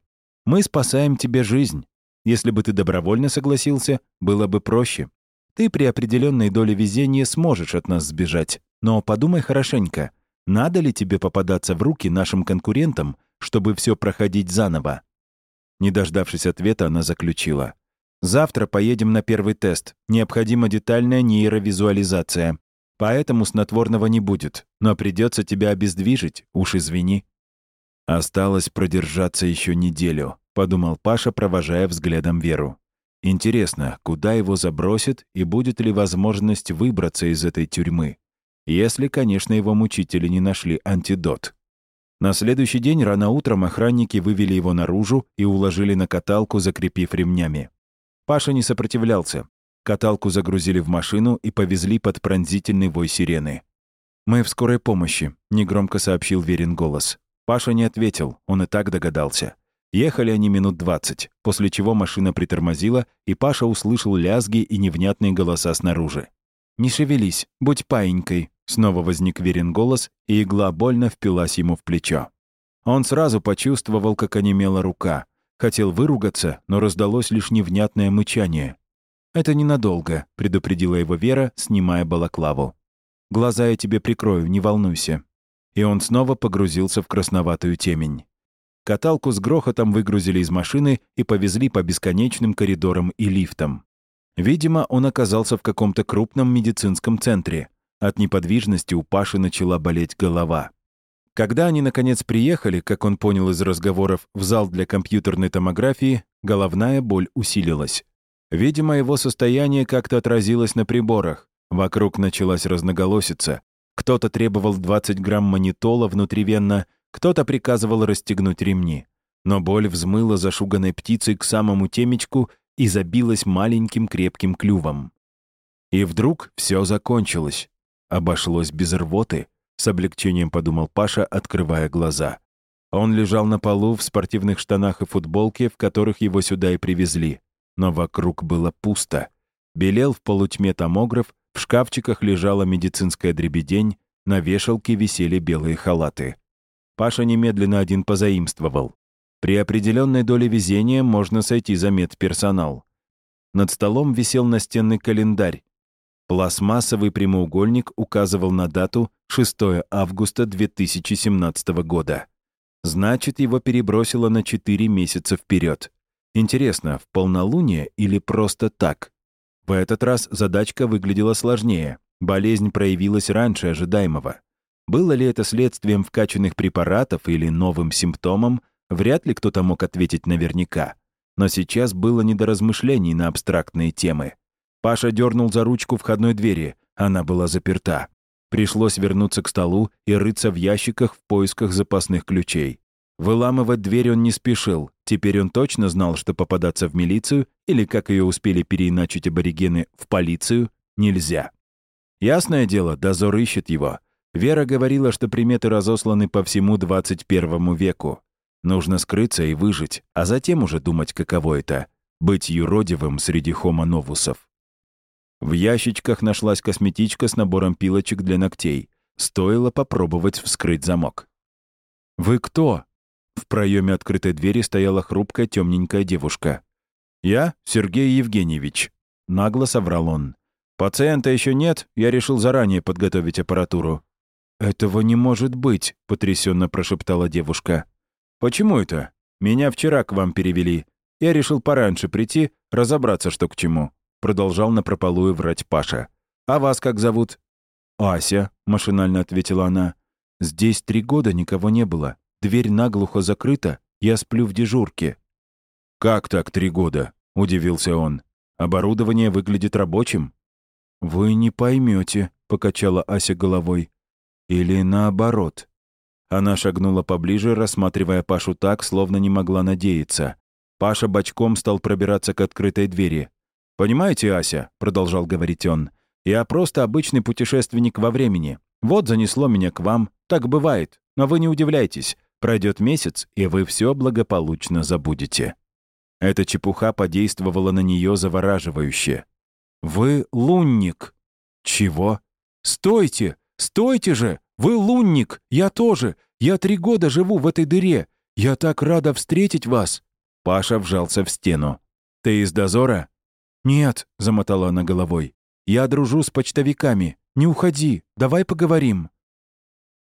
«Мы спасаем тебе жизнь. Если бы ты добровольно согласился, было бы проще. Ты при определенной доле везения сможешь от нас сбежать. Но подумай хорошенько, надо ли тебе попадаться в руки нашим конкурентам, чтобы все проходить заново?» Не дождавшись ответа, она заключила. Завтра поедем на первый тест. Необходима детальная нейровизуализация. Поэтому снотворного не будет, но придется тебя обездвижить, уж извини». «Осталось продержаться еще неделю», — подумал Паша, провожая взглядом Веру. «Интересно, куда его забросят и будет ли возможность выбраться из этой тюрьмы? Если, конечно, его мучители не нашли антидот». На следующий день рано утром охранники вывели его наружу и уложили на каталку, закрепив ремнями. Паша не сопротивлялся. Каталку загрузили в машину и повезли под пронзительный вой сирены. «Мы в скорой помощи», — негромко сообщил Верин голос. Паша не ответил, он и так догадался. Ехали они минут двадцать, после чего машина притормозила, и Паша услышал лязги и невнятные голоса снаружи. «Не шевелись, будь паинькой», — снова возник Верин голос, и игла больно впилась ему в плечо. Он сразу почувствовал, как онемела рука. Хотел выругаться, но раздалось лишь невнятное мычание. «Это ненадолго», — предупредила его Вера, снимая балаклаву. «Глаза я тебе прикрою, не волнуйся». И он снова погрузился в красноватую темень. Каталку с грохотом выгрузили из машины и повезли по бесконечным коридорам и лифтам. Видимо, он оказался в каком-то крупном медицинском центре. От неподвижности у Паши начала болеть голова. Когда они, наконец, приехали, как он понял из разговоров, в зал для компьютерной томографии, головная боль усилилась. Видимо, его состояние как-то отразилось на приборах. Вокруг началась разноголосица. Кто-то требовал 20 грамм манитола внутривенно, кто-то приказывал расстегнуть ремни. Но боль взмыла зашуганной птицей к самому темечку и забилась маленьким крепким клювом. И вдруг все закончилось. обошлось без рвоты, с облегчением подумал Паша, открывая глаза. Он лежал на полу в спортивных штанах и футболке, в которых его сюда и привезли. Но вокруг было пусто. Белел в полутьме томограф, в шкафчиках лежала медицинская дребедень, на вешалке висели белые халаты. Паша немедленно один позаимствовал. При определенной доле везения можно сойти за медперсонал. Над столом висел настенный календарь. Пластмассовый прямоугольник указывал на дату 6 августа 2017 года. Значит, его перебросило на 4 месяца вперед. Интересно, в полнолуние или просто так? В этот раз задачка выглядела сложнее. Болезнь проявилась раньше ожидаемого. Было ли это следствием вкачанных препаратов или новым симптомом, вряд ли кто-то мог ответить наверняка. Но сейчас было не до размышлений на абстрактные темы. Паша дернул за ручку входной двери. Она была заперта. Пришлось вернуться к столу и рыться в ящиках в поисках запасных ключей. Выламывать дверь он не спешил. Теперь он точно знал, что попадаться в милицию, или, как ее успели переиначить аборигены, в полицию, нельзя. Ясное дело, дозор ищет его. Вера говорила, что приметы разосланы по всему 21 веку. Нужно скрыться и выжить, а затем уже думать, каково это — быть юродивым среди хомо-новусов. В ящичках нашлась косметичка с набором пилочек для ногтей. Стоило попробовать вскрыть замок. «Вы кто?» В проеме открытой двери стояла хрупкая темненькая девушка. «Я Сергей Евгеньевич», — нагло соврал он. «Пациента еще нет, я решил заранее подготовить аппаратуру». «Этого не может быть», — потрясенно прошептала девушка. «Почему это? Меня вчера к вам перевели. Я решил пораньше прийти, разобраться, что к чему», — продолжал напропалую врать Паша. «А вас как зовут?» «Ася», — машинально ответила она. «Здесь три года никого не было. Дверь наглухо закрыта, я сплю в дежурке». «Как так три года?» — удивился он. «Оборудование выглядит рабочим». «Вы не поймете», — покачала Ася головой. «Или наоборот». Она шагнула поближе, рассматривая Пашу так, словно не могла надеяться. Паша бочком стал пробираться к открытой двери. «Понимаете, Ася», — продолжал говорить он, «я просто обычный путешественник во времени. Вот занесло меня к вам. Так бывает. Но вы не удивляйтесь. Пройдет месяц, и вы все благополучно забудете». Эта чепуха подействовала на нее завораживающе. «Вы лунник». «Чего?» «Стойте! Стойте же! Вы лунник! Я тоже! Я три года живу в этой дыре! Я так рада встретить вас!» Паша вжался в стену. «Ты из дозора?» «Нет», — замотала она головой. «Я дружу с почтовиками. Не уходи, давай поговорим».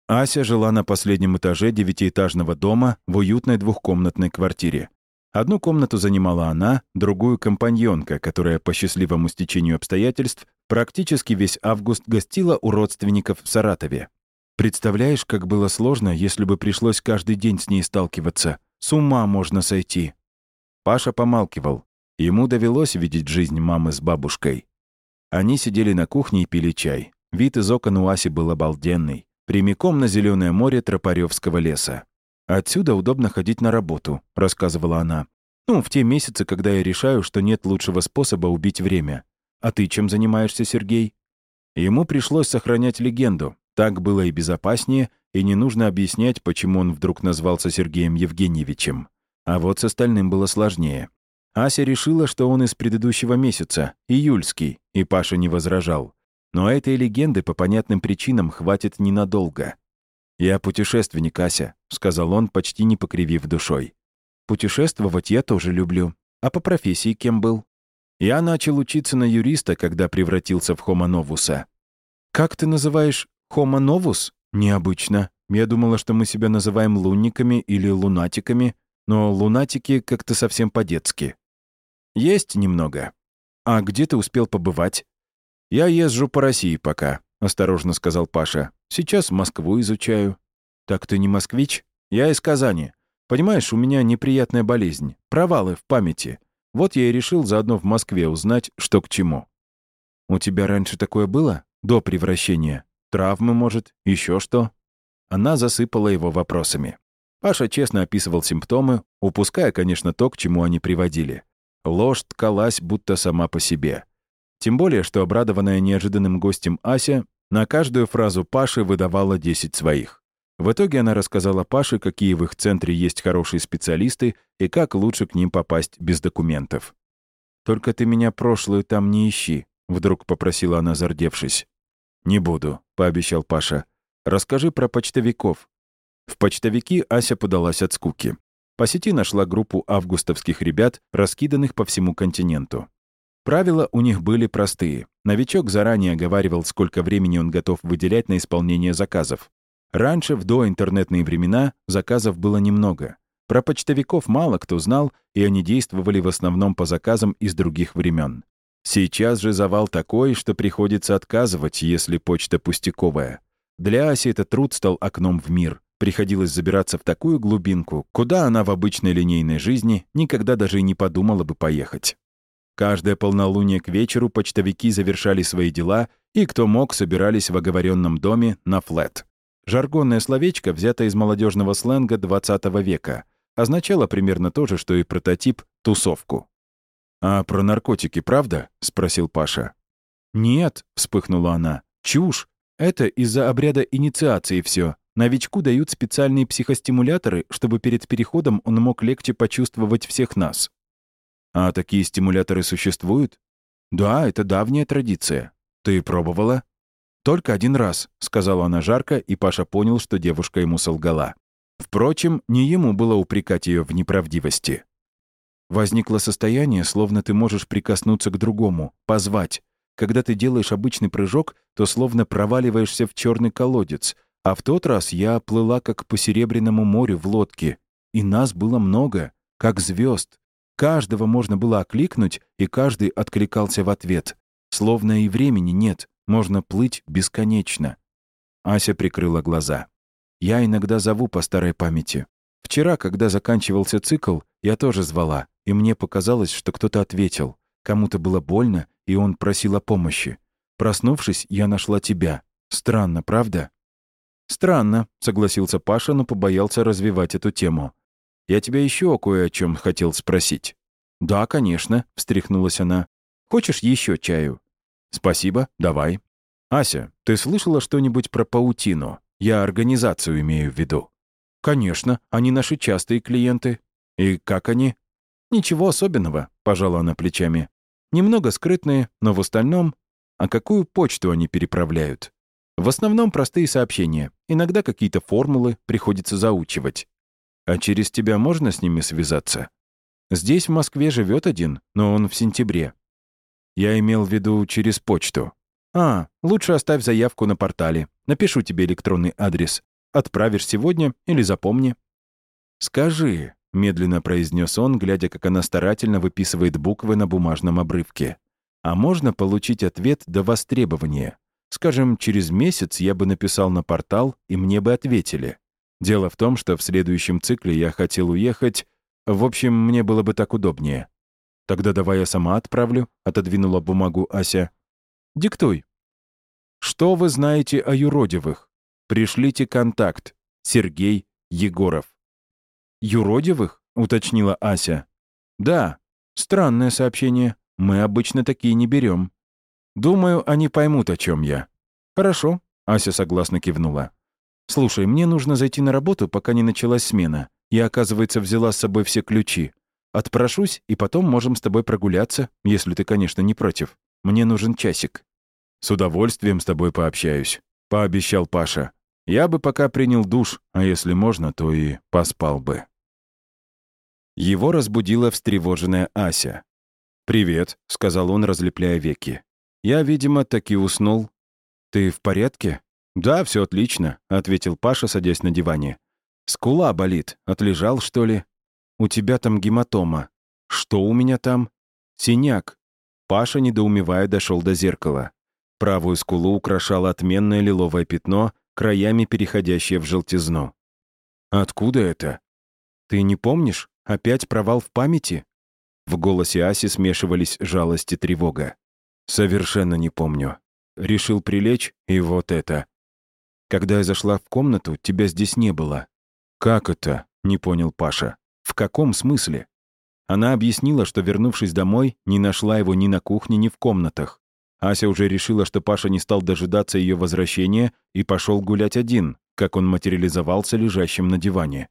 Ася жила на последнем этаже девятиэтажного дома в уютной двухкомнатной квартире. Одну комнату занимала она, другую — компаньонка, которая по счастливому стечению обстоятельств практически весь август гостила у родственников в Саратове. Представляешь, как было сложно, если бы пришлось каждый день с ней сталкиваться. С ума можно сойти. Паша помалкивал. Ему довелось видеть жизнь мамы с бабушкой. Они сидели на кухне и пили чай. Вид из окон у Аси был обалденный. Прямиком на зеленое море Тропаревского леса. «Отсюда удобно ходить на работу», — рассказывала она. «Ну, в те месяцы, когда я решаю, что нет лучшего способа убить время. А ты чем занимаешься, Сергей?» Ему пришлось сохранять легенду. Так было и безопаснее, и не нужно объяснять, почему он вдруг назвался Сергеем Евгеньевичем. А вот с остальным было сложнее. Ася решила, что он из предыдущего месяца, июльский, и Паша не возражал. Но этой легенды по понятным причинам хватит ненадолго. «Я путешественник, Ася», — сказал он, почти не покривив душой. «Путешествовать я тоже люблю. А по профессии кем был?» Я начал учиться на юриста, когда превратился в novus. «Как ты называешь novus?» «Необычно. Я думала, что мы себя называем лунниками или лунатиками, но лунатики как-то совсем по-детски». «Есть немного. А где ты успел побывать?» «Я езжу по России пока», — осторожно сказал Паша. Сейчас Москву изучаю. Так ты не москвич? Я из Казани. Понимаешь, у меня неприятная болезнь. Провалы в памяти. Вот я и решил заодно в Москве узнать, что к чему. У тебя раньше такое было? До превращения? Травмы, может? Еще что? Она засыпала его вопросами. Паша честно описывал симптомы, упуская, конечно, то, к чему они приводили. Ложь ткалась будто сама по себе. Тем более, что обрадованная неожиданным гостем Ася На каждую фразу Паши выдавала 10 своих. В итоге она рассказала Паше, какие в их центре есть хорошие специалисты и как лучше к ним попасть без документов. «Только ты меня прошлую там не ищи», — вдруг попросила она, зардевшись. «Не буду», — пообещал Паша. «Расскажи про почтовиков». В почтовики Ася подалась от скуки. По сети нашла группу августовских ребят, раскиданных по всему континенту. Правила у них были простые. Новичок заранее оговаривал, сколько времени он готов выделять на исполнение заказов. Раньше, в доинтернетные времена, заказов было немного. Про почтовиков мало кто знал, и они действовали в основном по заказам из других времен. Сейчас же завал такой, что приходится отказывать, если почта пустяковая. Для Аси этот труд стал окном в мир. Приходилось забираться в такую глубинку, куда она в обычной линейной жизни никогда даже и не подумала бы поехать. Каждое полнолуние к вечеру почтовики завершали свои дела, и кто мог, собирались в оговоренном доме на флет. Жаргонное словечко, взято из молодежного сленга 20 века, означало примерно то же, что и прототип «тусовку». «А про наркотики правда?» — спросил Паша. «Нет», — вспыхнула она, — «чушь. Это из-за обряда инициации все. Новичку дают специальные психостимуляторы, чтобы перед переходом он мог легче почувствовать всех нас». «А такие стимуляторы существуют?» «Да, это давняя традиция. Ты пробовала?» «Только один раз», — сказала она жарко, и Паша понял, что девушка ему солгала. Впрочем, не ему было упрекать ее в неправдивости. Возникло состояние, словно ты можешь прикоснуться к другому, позвать. Когда ты делаешь обычный прыжок, то словно проваливаешься в черный колодец, а в тот раз я плыла как по Серебряному морю в лодке. И нас было много, как звезд. Каждого можно было окликнуть, и каждый откликался в ответ. Словно и времени нет, можно плыть бесконечно. Ася прикрыла глаза. Я иногда зову по старой памяти. Вчера, когда заканчивался цикл, я тоже звала, и мне показалось, что кто-то ответил. Кому-то было больно, и он просил о помощи. Проснувшись, я нашла тебя. Странно, правда? «Странно», — согласился Паша, но побоялся развивать эту тему. «Я тебя еще кое о чем хотел спросить». «Да, конечно», — встряхнулась она. «Хочешь еще чаю?» «Спасибо, давай». «Ася, ты слышала что-нибудь про паутину? Я организацию имею в виду». «Конечно, они наши частые клиенты». «И как они?» «Ничего особенного», — пожала она плечами. «Немного скрытные, но в остальном...» «А какую почту они переправляют?» «В основном простые сообщения. Иногда какие-то формулы приходится заучивать». «А через тебя можно с ними связаться?» «Здесь, в Москве, живет один, но он в сентябре. Я имел в виду через почту. А, лучше оставь заявку на портале. Напишу тебе электронный адрес. Отправишь сегодня или запомни. Скажи, медленно произнес он, глядя, как она старательно выписывает буквы на бумажном обрывке. А можно получить ответ до востребования? Скажем, через месяц я бы написал на портал, и мне бы ответили. Дело в том, что в следующем цикле я хотел уехать. В общем, мне было бы так удобнее. «Тогда давай я сама отправлю», — отодвинула бумагу Ася. «Диктуй». «Что вы знаете о юродивых? Пришлите контакт. Сергей Егоров». «Юродивых?» — уточнила Ася. «Да. Странное сообщение. Мы обычно такие не берем. Думаю, они поймут, о чем я». «Хорошо», — Ася согласно кивнула. «Слушай, мне нужно зайти на работу, пока не началась смена. Я, оказывается, взяла с собой все ключи. Отпрошусь, и потом можем с тобой прогуляться, если ты, конечно, не против. Мне нужен часик». «С удовольствием с тобой пообщаюсь», — пообещал Паша. «Я бы пока принял душ, а если можно, то и поспал бы». Его разбудила встревоженная Ася. «Привет», — сказал он, разлепляя веки. «Я, видимо, таки уснул». «Ты в порядке?» «Да, все отлично», — ответил Паша, садясь на диване. «Скула болит. Отлежал, что ли?» «У тебя там гематома». «Что у меня там?» «Синяк». Паша, недоумевая, дошел до зеркала. Правую скулу украшало отменное лиловое пятно, краями переходящее в желтизну. «Откуда это?» «Ты не помнишь? Опять провал в памяти?» В голосе Аси смешивались жалость и тревога. «Совершенно не помню. Решил прилечь, и вот это. Когда я зашла в комнату, тебя здесь не было». «Как это?» — не понял Паша. В каком смысле? Она объяснила, что, вернувшись домой, не нашла его ни на кухне, ни в комнатах. Ася уже решила, что Паша не стал дожидаться ее возвращения и пошел гулять один, как он материализовался лежащим на диване.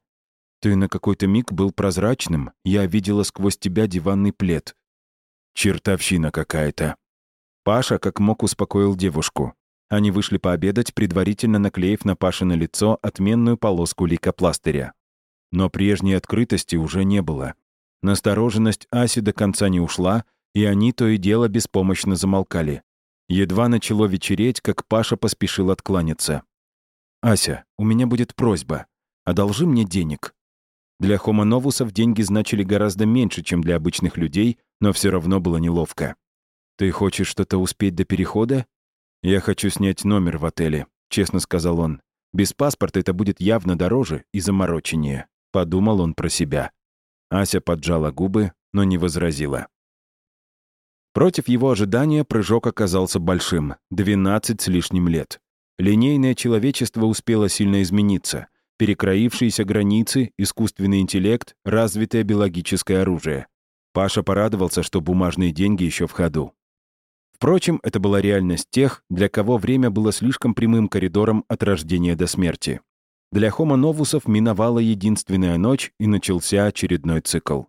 «Ты на какой-то миг был прозрачным, я видела сквозь тебя диванный плед». «Чертовщина какая-то». Паша как мог успокоил девушку. Они вышли пообедать, предварительно наклеив на Пашино лицо отменную полоску лейкопластыря. Но прежней открытости уже не было. Настороженность Аси до конца не ушла, и они то и дело беспомощно замолкали. Едва начало вечереть, как Паша поспешил откланяться. «Ася, у меня будет просьба. Одолжи мне денег». Для хомоновусов деньги значили гораздо меньше, чем для обычных людей, но все равно было неловко. «Ты хочешь что-то успеть до перехода?» «Я хочу снять номер в отеле», — честно сказал он. «Без паспорта это будет явно дороже и замороченнее», — подумал он про себя. Ася поджала губы, но не возразила. Против его ожидания прыжок оказался большим — 12 с лишним лет. Линейное человечество успело сильно измениться. Перекроившиеся границы, искусственный интеллект, развитое биологическое оружие. Паша порадовался, что бумажные деньги еще в ходу. Впрочем, это была реальность тех, для кого время было слишком прямым коридором от рождения до смерти. Для Homo новусов миновала единственная ночь и начался очередной цикл.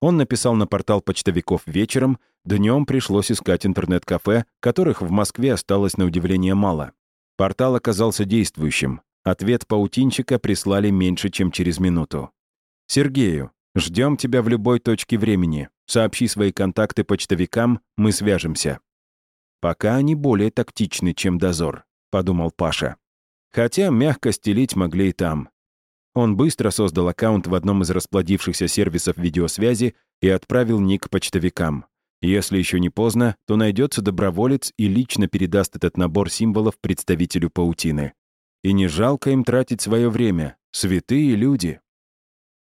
Он написал на портал почтовиков вечером, днем пришлось искать интернет-кафе, которых в Москве осталось на удивление мало. Портал оказался действующим. Ответ паутинчика прислали меньше, чем через минуту. «Сергею, ждем тебя в любой точке времени. Сообщи свои контакты почтовикам, мы свяжемся». «Пока они более тактичны, чем дозор», — подумал Паша. Хотя мягко стелить могли и там. Он быстро создал аккаунт в одном из расплодившихся сервисов видеосвязи и отправил ник почтовикам. Если еще не поздно, то найдется доброволец и лично передаст этот набор символов представителю паутины. И не жалко им тратить свое время. Святые люди.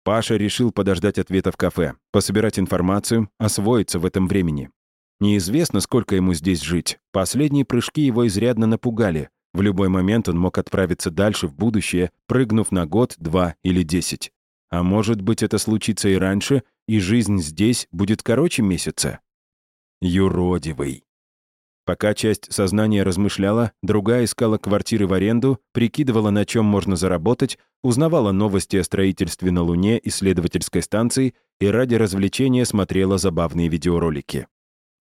Паша решил подождать ответа в кафе, пособирать информацию, освоиться в этом времени. Неизвестно, сколько ему здесь жить. Последние прыжки его изрядно напугали. В любой момент он мог отправиться дальше в будущее, прыгнув на год, два или десять. А может быть, это случится и раньше, и жизнь здесь будет короче месяца? Юродивый. Пока часть сознания размышляла, другая искала квартиры в аренду, прикидывала, на чем можно заработать, узнавала новости о строительстве на Луне исследовательской станции и ради развлечения смотрела забавные видеоролики.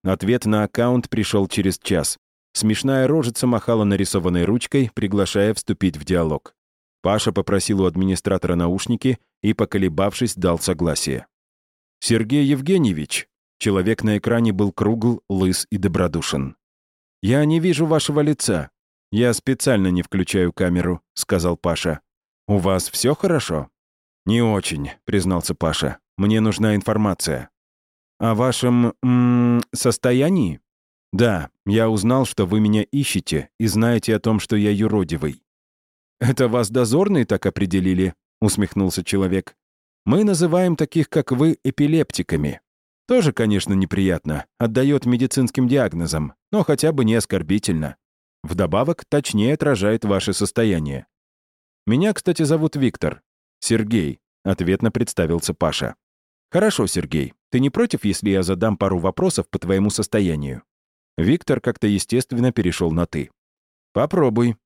Ответ на аккаунт пришел через час. Смешная рожица махала нарисованной ручкой, приглашая вступить в диалог. Паша попросил у администратора наушники и, поколебавшись, дал согласие. «Сергей Евгеньевич!» Человек на экране был кругл, лыс и добродушен. «Я не вижу вашего лица. Я специально не включаю камеру», — сказал Паша. «У вас все хорошо?» «Не очень», — признался Паша. «Мне нужна информация». «О вашем... М -м, состоянии?» «Да, я узнал, что вы меня ищете и знаете о том, что я юродивый». «Это вас дозорные так определили?» — усмехнулся человек. «Мы называем таких, как вы, эпилептиками. Тоже, конечно, неприятно, отдает медицинским диагнозам, но хотя бы не оскорбительно. Вдобавок, точнее отражает ваше состояние. Меня, кстати, зовут Виктор. Сергей», — ответно представился Паша. «Хорошо, Сергей. Ты не против, если я задам пару вопросов по твоему состоянию?» Виктор как-то естественно перешел на «ты». «Попробуй.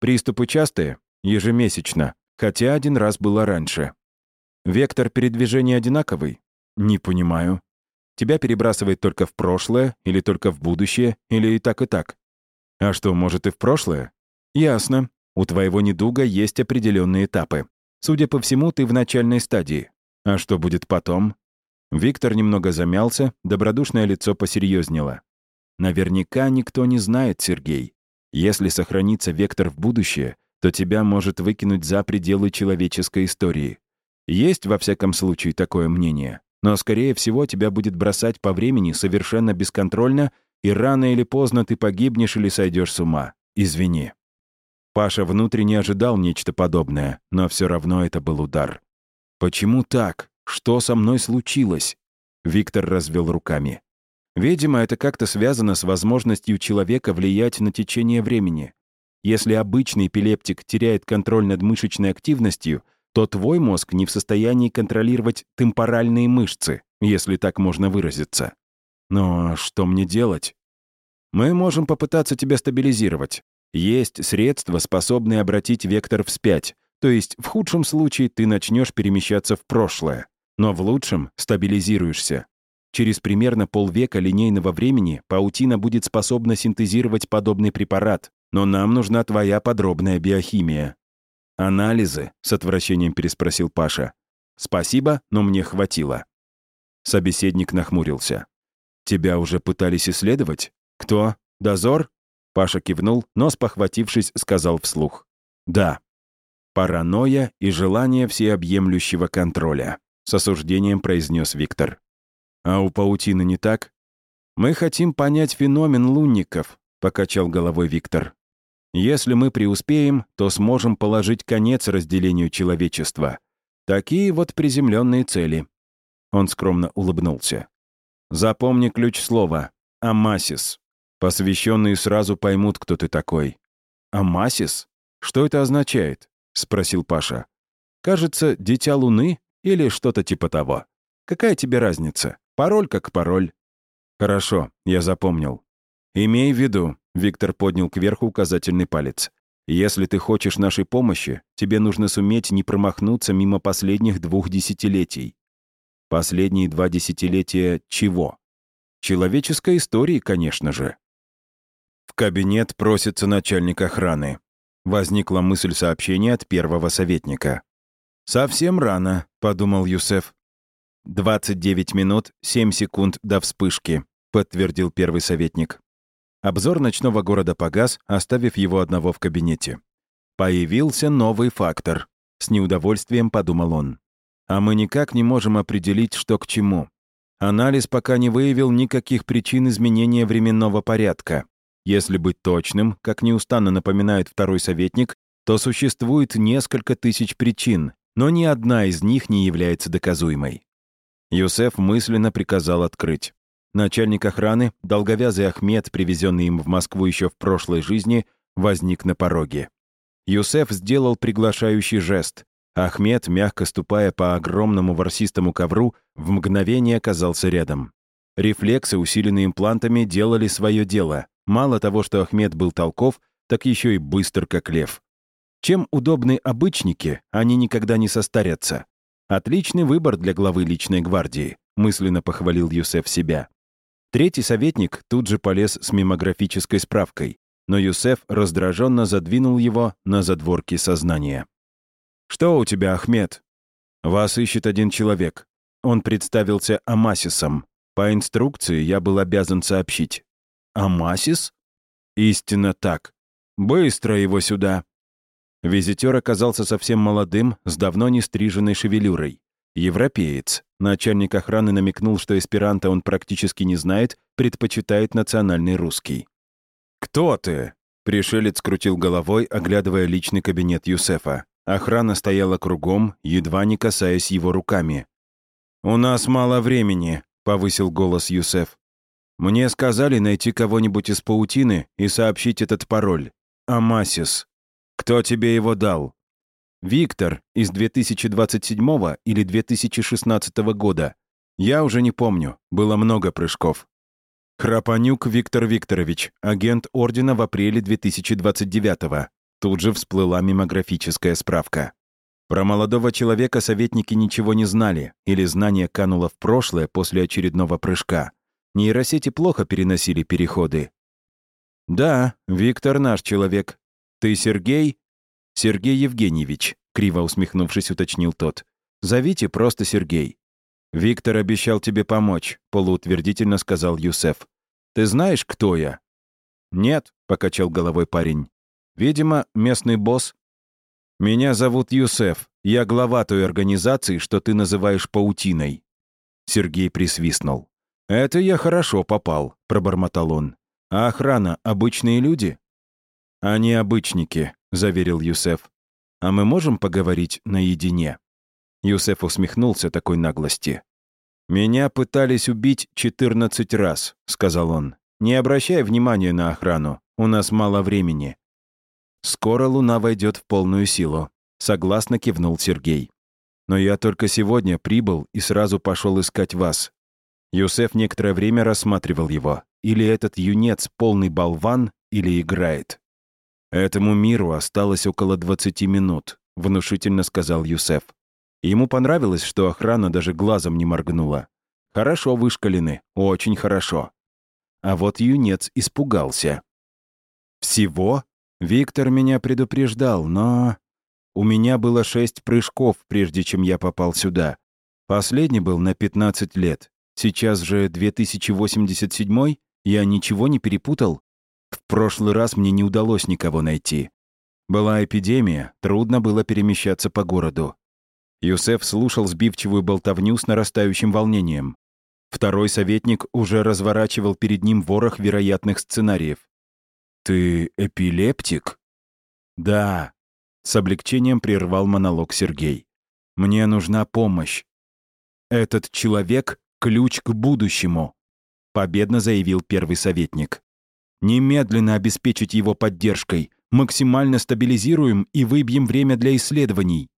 Приступы частые? Ежемесячно. Хотя один раз было раньше. Вектор передвижения одинаковый? Не понимаю. Тебя перебрасывает только в прошлое, или только в будущее, или и так, и так? А что, может, и в прошлое? Ясно. У твоего недуга есть определенные этапы. Судя по всему, ты в начальной стадии. А что будет потом? Виктор немного замялся, добродушное лицо посерьезнело. Наверняка никто не знает, Сергей. Если сохранится вектор в будущее, то тебя может выкинуть за пределы человеческой истории. Есть, во всяком случае, такое мнение. Но, скорее всего, тебя будет бросать по времени совершенно бесконтрольно, и рано или поздно ты погибнешь или сойдешь с ума. Извини. Паша внутренне ожидал нечто подобное, но все равно это был удар. «Почему так? Что со мной случилось?» Виктор развел руками. Видимо, это как-то связано с возможностью человека влиять на течение времени. Если обычный эпилептик теряет контроль над мышечной активностью, то твой мозг не в состоянии контролировать темпоральные мышцы, если так можно выразиться. Но что мне делать? Мы можем попытаться тебя стабилизировать. Есть средства, способные обратить вектор вспять, то есть в худшем случае ты начнешь перемещаться в прошлое, но в лучшем стабилизируешься. Через примерно полвека линейного времени паутина будет способна синтезировать подобный препарат, но нам нужна твоя подробная биохимия. «Анализы?» — с отвращением переспросил Паша. «Спасибо, но мне хватило». Собеседник нахмурился. «Тебя уже пытались исследовать? Кто? Дозор?» Паша кивнул, но, спохватившись, сказал вслух. «Да». «Паранойя и желание всеобъемлющего контроля», — с осуждением произнес Виктор. «А у паутины не так?» «Мы хотим понять феномен лунников», — покачал головой Виктор. «Если мы преуспеем, то сможем положить конец разделению человечества. Такие вот приземленные цели». Он скромно улыбнулся. «Запомни ключ слова. Амасис. Посвященные сразу поймут, кто ты такой». «Амасис? Что это означает?» — спросил Паша. «Кажется, дитя Луны или что-то типа того. Какая тебе разница? Пароль как пароль». «Хорошо, я запомнил. Имей в виду», — Виктор поднял кверху указательный палец. «Если ты хочешь нашей помощи, тебе нужно суметь не промахнуться мимо последних двух десятилетий. Последние два десятилетия чего? Человеческой истории, конечно же. В кабинет просится начальник охраны. Возникла мысль сообщения от первого советника. «Совсем рано», — подумал Юсеф. «29 минут 7 секунд до вспышки», — подтвердил первый советник. Обзор ночного города погас, оставив его одного в кабинете. Появился новый фактор. С неудовольствием подумал он. А мы никак не можем определить, что к чему. Анализ пока не выявил никаких причин изменения временного порядка. Если быть точным, как неустанно напоминает второй советник, то существует несколько тысяч причин, но ни одна из них не является доказуемой. Юсеф мысленно приказал открыть. Начальник охраны, долговязый Ахмед, привезенный им в Москву еще в прошлой жизни, возник на пороге. Юсеф сделал приглашающий жест, Ахмед, мягко ступая по огромному ворсистому ковру, в мгновение оказался рядом. Рефлексы, усиленные имплантами, делали свое дело. Мало того, что Ахмед был толков, так еще и быстр, как лев. Чем удобны обычники, они никогда не состарятся. Отличный выбор для главы личной гвардии, мысленно похвалил Юсеф себя. Третий советник тут же полез с мимографической справкой, но Юсеф раздраженно задвинул его на задворки сознания. «Что у тебя, Ахмед?» «Вас ищет один человек. Он представился Амасисом. По инструкции я был обязан сообщить». «Амасис?» «Истинно так. Быстро его сюда». Визитер оказался совсем молодым, с давно не стриженной шевелюрой. Европеец. Начальник охраны намекнул, что эсперанто он практически не знает, предпочитает национальный русский. «Кто ты?» Пришелец крутил головой, оглядывая личный кабинет Юсефа. Охрана стояла кругом, едва не касаясь его руками. «У нас мало времени», — повысил голос Юсеф. «Мне сказали найти кого-нибудь из паутины и сообщить этот пароль. Амасис. Кто тебе его дал?» «Виктор из 2027 или 2016 года. Я уже не помню, было много прыжков. Храпанюк Виктор Викторович, агент Ордена в апреле 2029 -го. Тут же всплыла мимографическая справка. Про молодого человека советники ничего не знали, или знание кануло в прошлое после очередного прыжка. Нейросети плохо переносили переходы. «Да, Виктор наш человек. Ты Сергей?» «Сергей Евгеньевич», — криво усмехнувшись, уточнил тот. «Зовите просто Сергей». «Виктор обещал тебе помочь», — полуутвердительно сказал Юсеф. «Ты знаешь, кто я?» «Нет», — покачал головой парень. Видимо, местный босс. «Меня зовут Юсеф. Я глава той организации, что ты называешь паутиной». Сергей присвистнул. «Это я хорошо попал», — пробормотал он. «А охрана — обычные люди?» «Они обычники», — заверил Юсеф. «А мы можем поговорить наедине?» Юсеф усмехнулся такой наглости. «Меня пытались убить 14 раз», — сказал он. «Не обращай внимания на охрану. У нас мало времени. «Скоро луна войдет в полную силу», — согласно кивнул Сергей. «Но я только сегодня прибыл и сразу пошел искать вас». Юсеф некоторое время рассматривал его, или этот юнец полный болван, или играет. «Этому миру осталось около 20 минут», — внушительно сказал Юсеф. Ему понравилось, что охрана даже глазом не моргнула. Хорошо вышкалены, очень хорошо. А вот юнец испугался. «Всего?» Виктор меня предупреждал, но... У меня было шесть прыжков, прежде чем я попал сюда. Последний был на 15 лет. Сейчас же 2087 я ничего не перепутал. В прошлый раз мне не удалось никого найти. Была эпидемия, трудно было перемещаться по городу. Юсеф слушал сбивчивую болтовню с нарастающим волнением. Второй советник уже разворачивал перед ним ворох вероятных сценариев. «Ты эпилептик?» «Да», — с облегчением прервал монолог Сергей. «Мне нужна помощь. Этот человек — ключ к будущему», — победно заявил первый советник. «Немедленно обеспечить его поддержкой, максимально стабилизируем и выбьем время для исследований».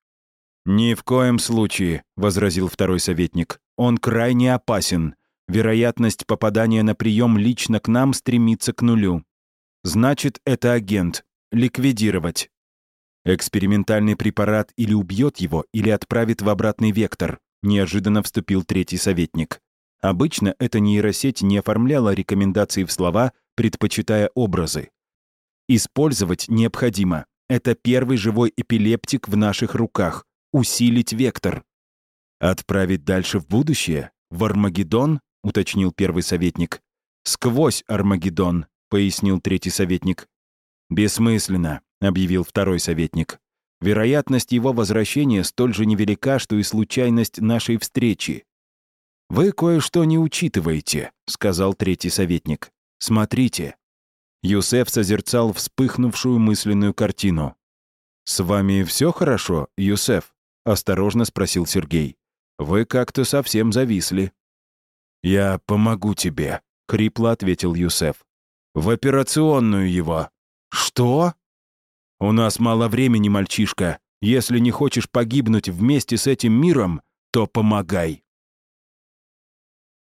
«Ни в коем случае», — возразил второй советник. «Он крайне опасен. Вероятность попадания на прием лично к нам стремится к нулю. Значит, это агент. Ликвидировать. Экспериментальный препарат или убьет его, или отправит в обратный вектор, неожиданно вступил третий советник. Обычно эта нейросеть не оформляла рекомендации в слова, предпочитая образы. Использовать необходимо. Это первый живой эпилептик в наших руках. Усилить вектор. Отправить дальше в будущее? В Армагеддон? уточнил первый советник. Сквозь Армагеддон, — пояснил третий советник. «Бессмысленно», — объявил второй советник. «Вероятность его возвращения столь же невелика, что и случайность нашей встречи». «Вы кое-что не учитываете», — сказал третий советник. «Смотрите». Юсеф созерцал вспыхнувшую мысленную картину. «С вами все хорошо, Юсеф?» — осторожно спросил Сергей. «Вы как-то совсем зависли». «Я помогу тебе», — хрипло ответил Юсеф. В операционную его. Что? У нас мало времени, мальчишка. Если не хочешь погибнуть вместе с этим миром, то помогай.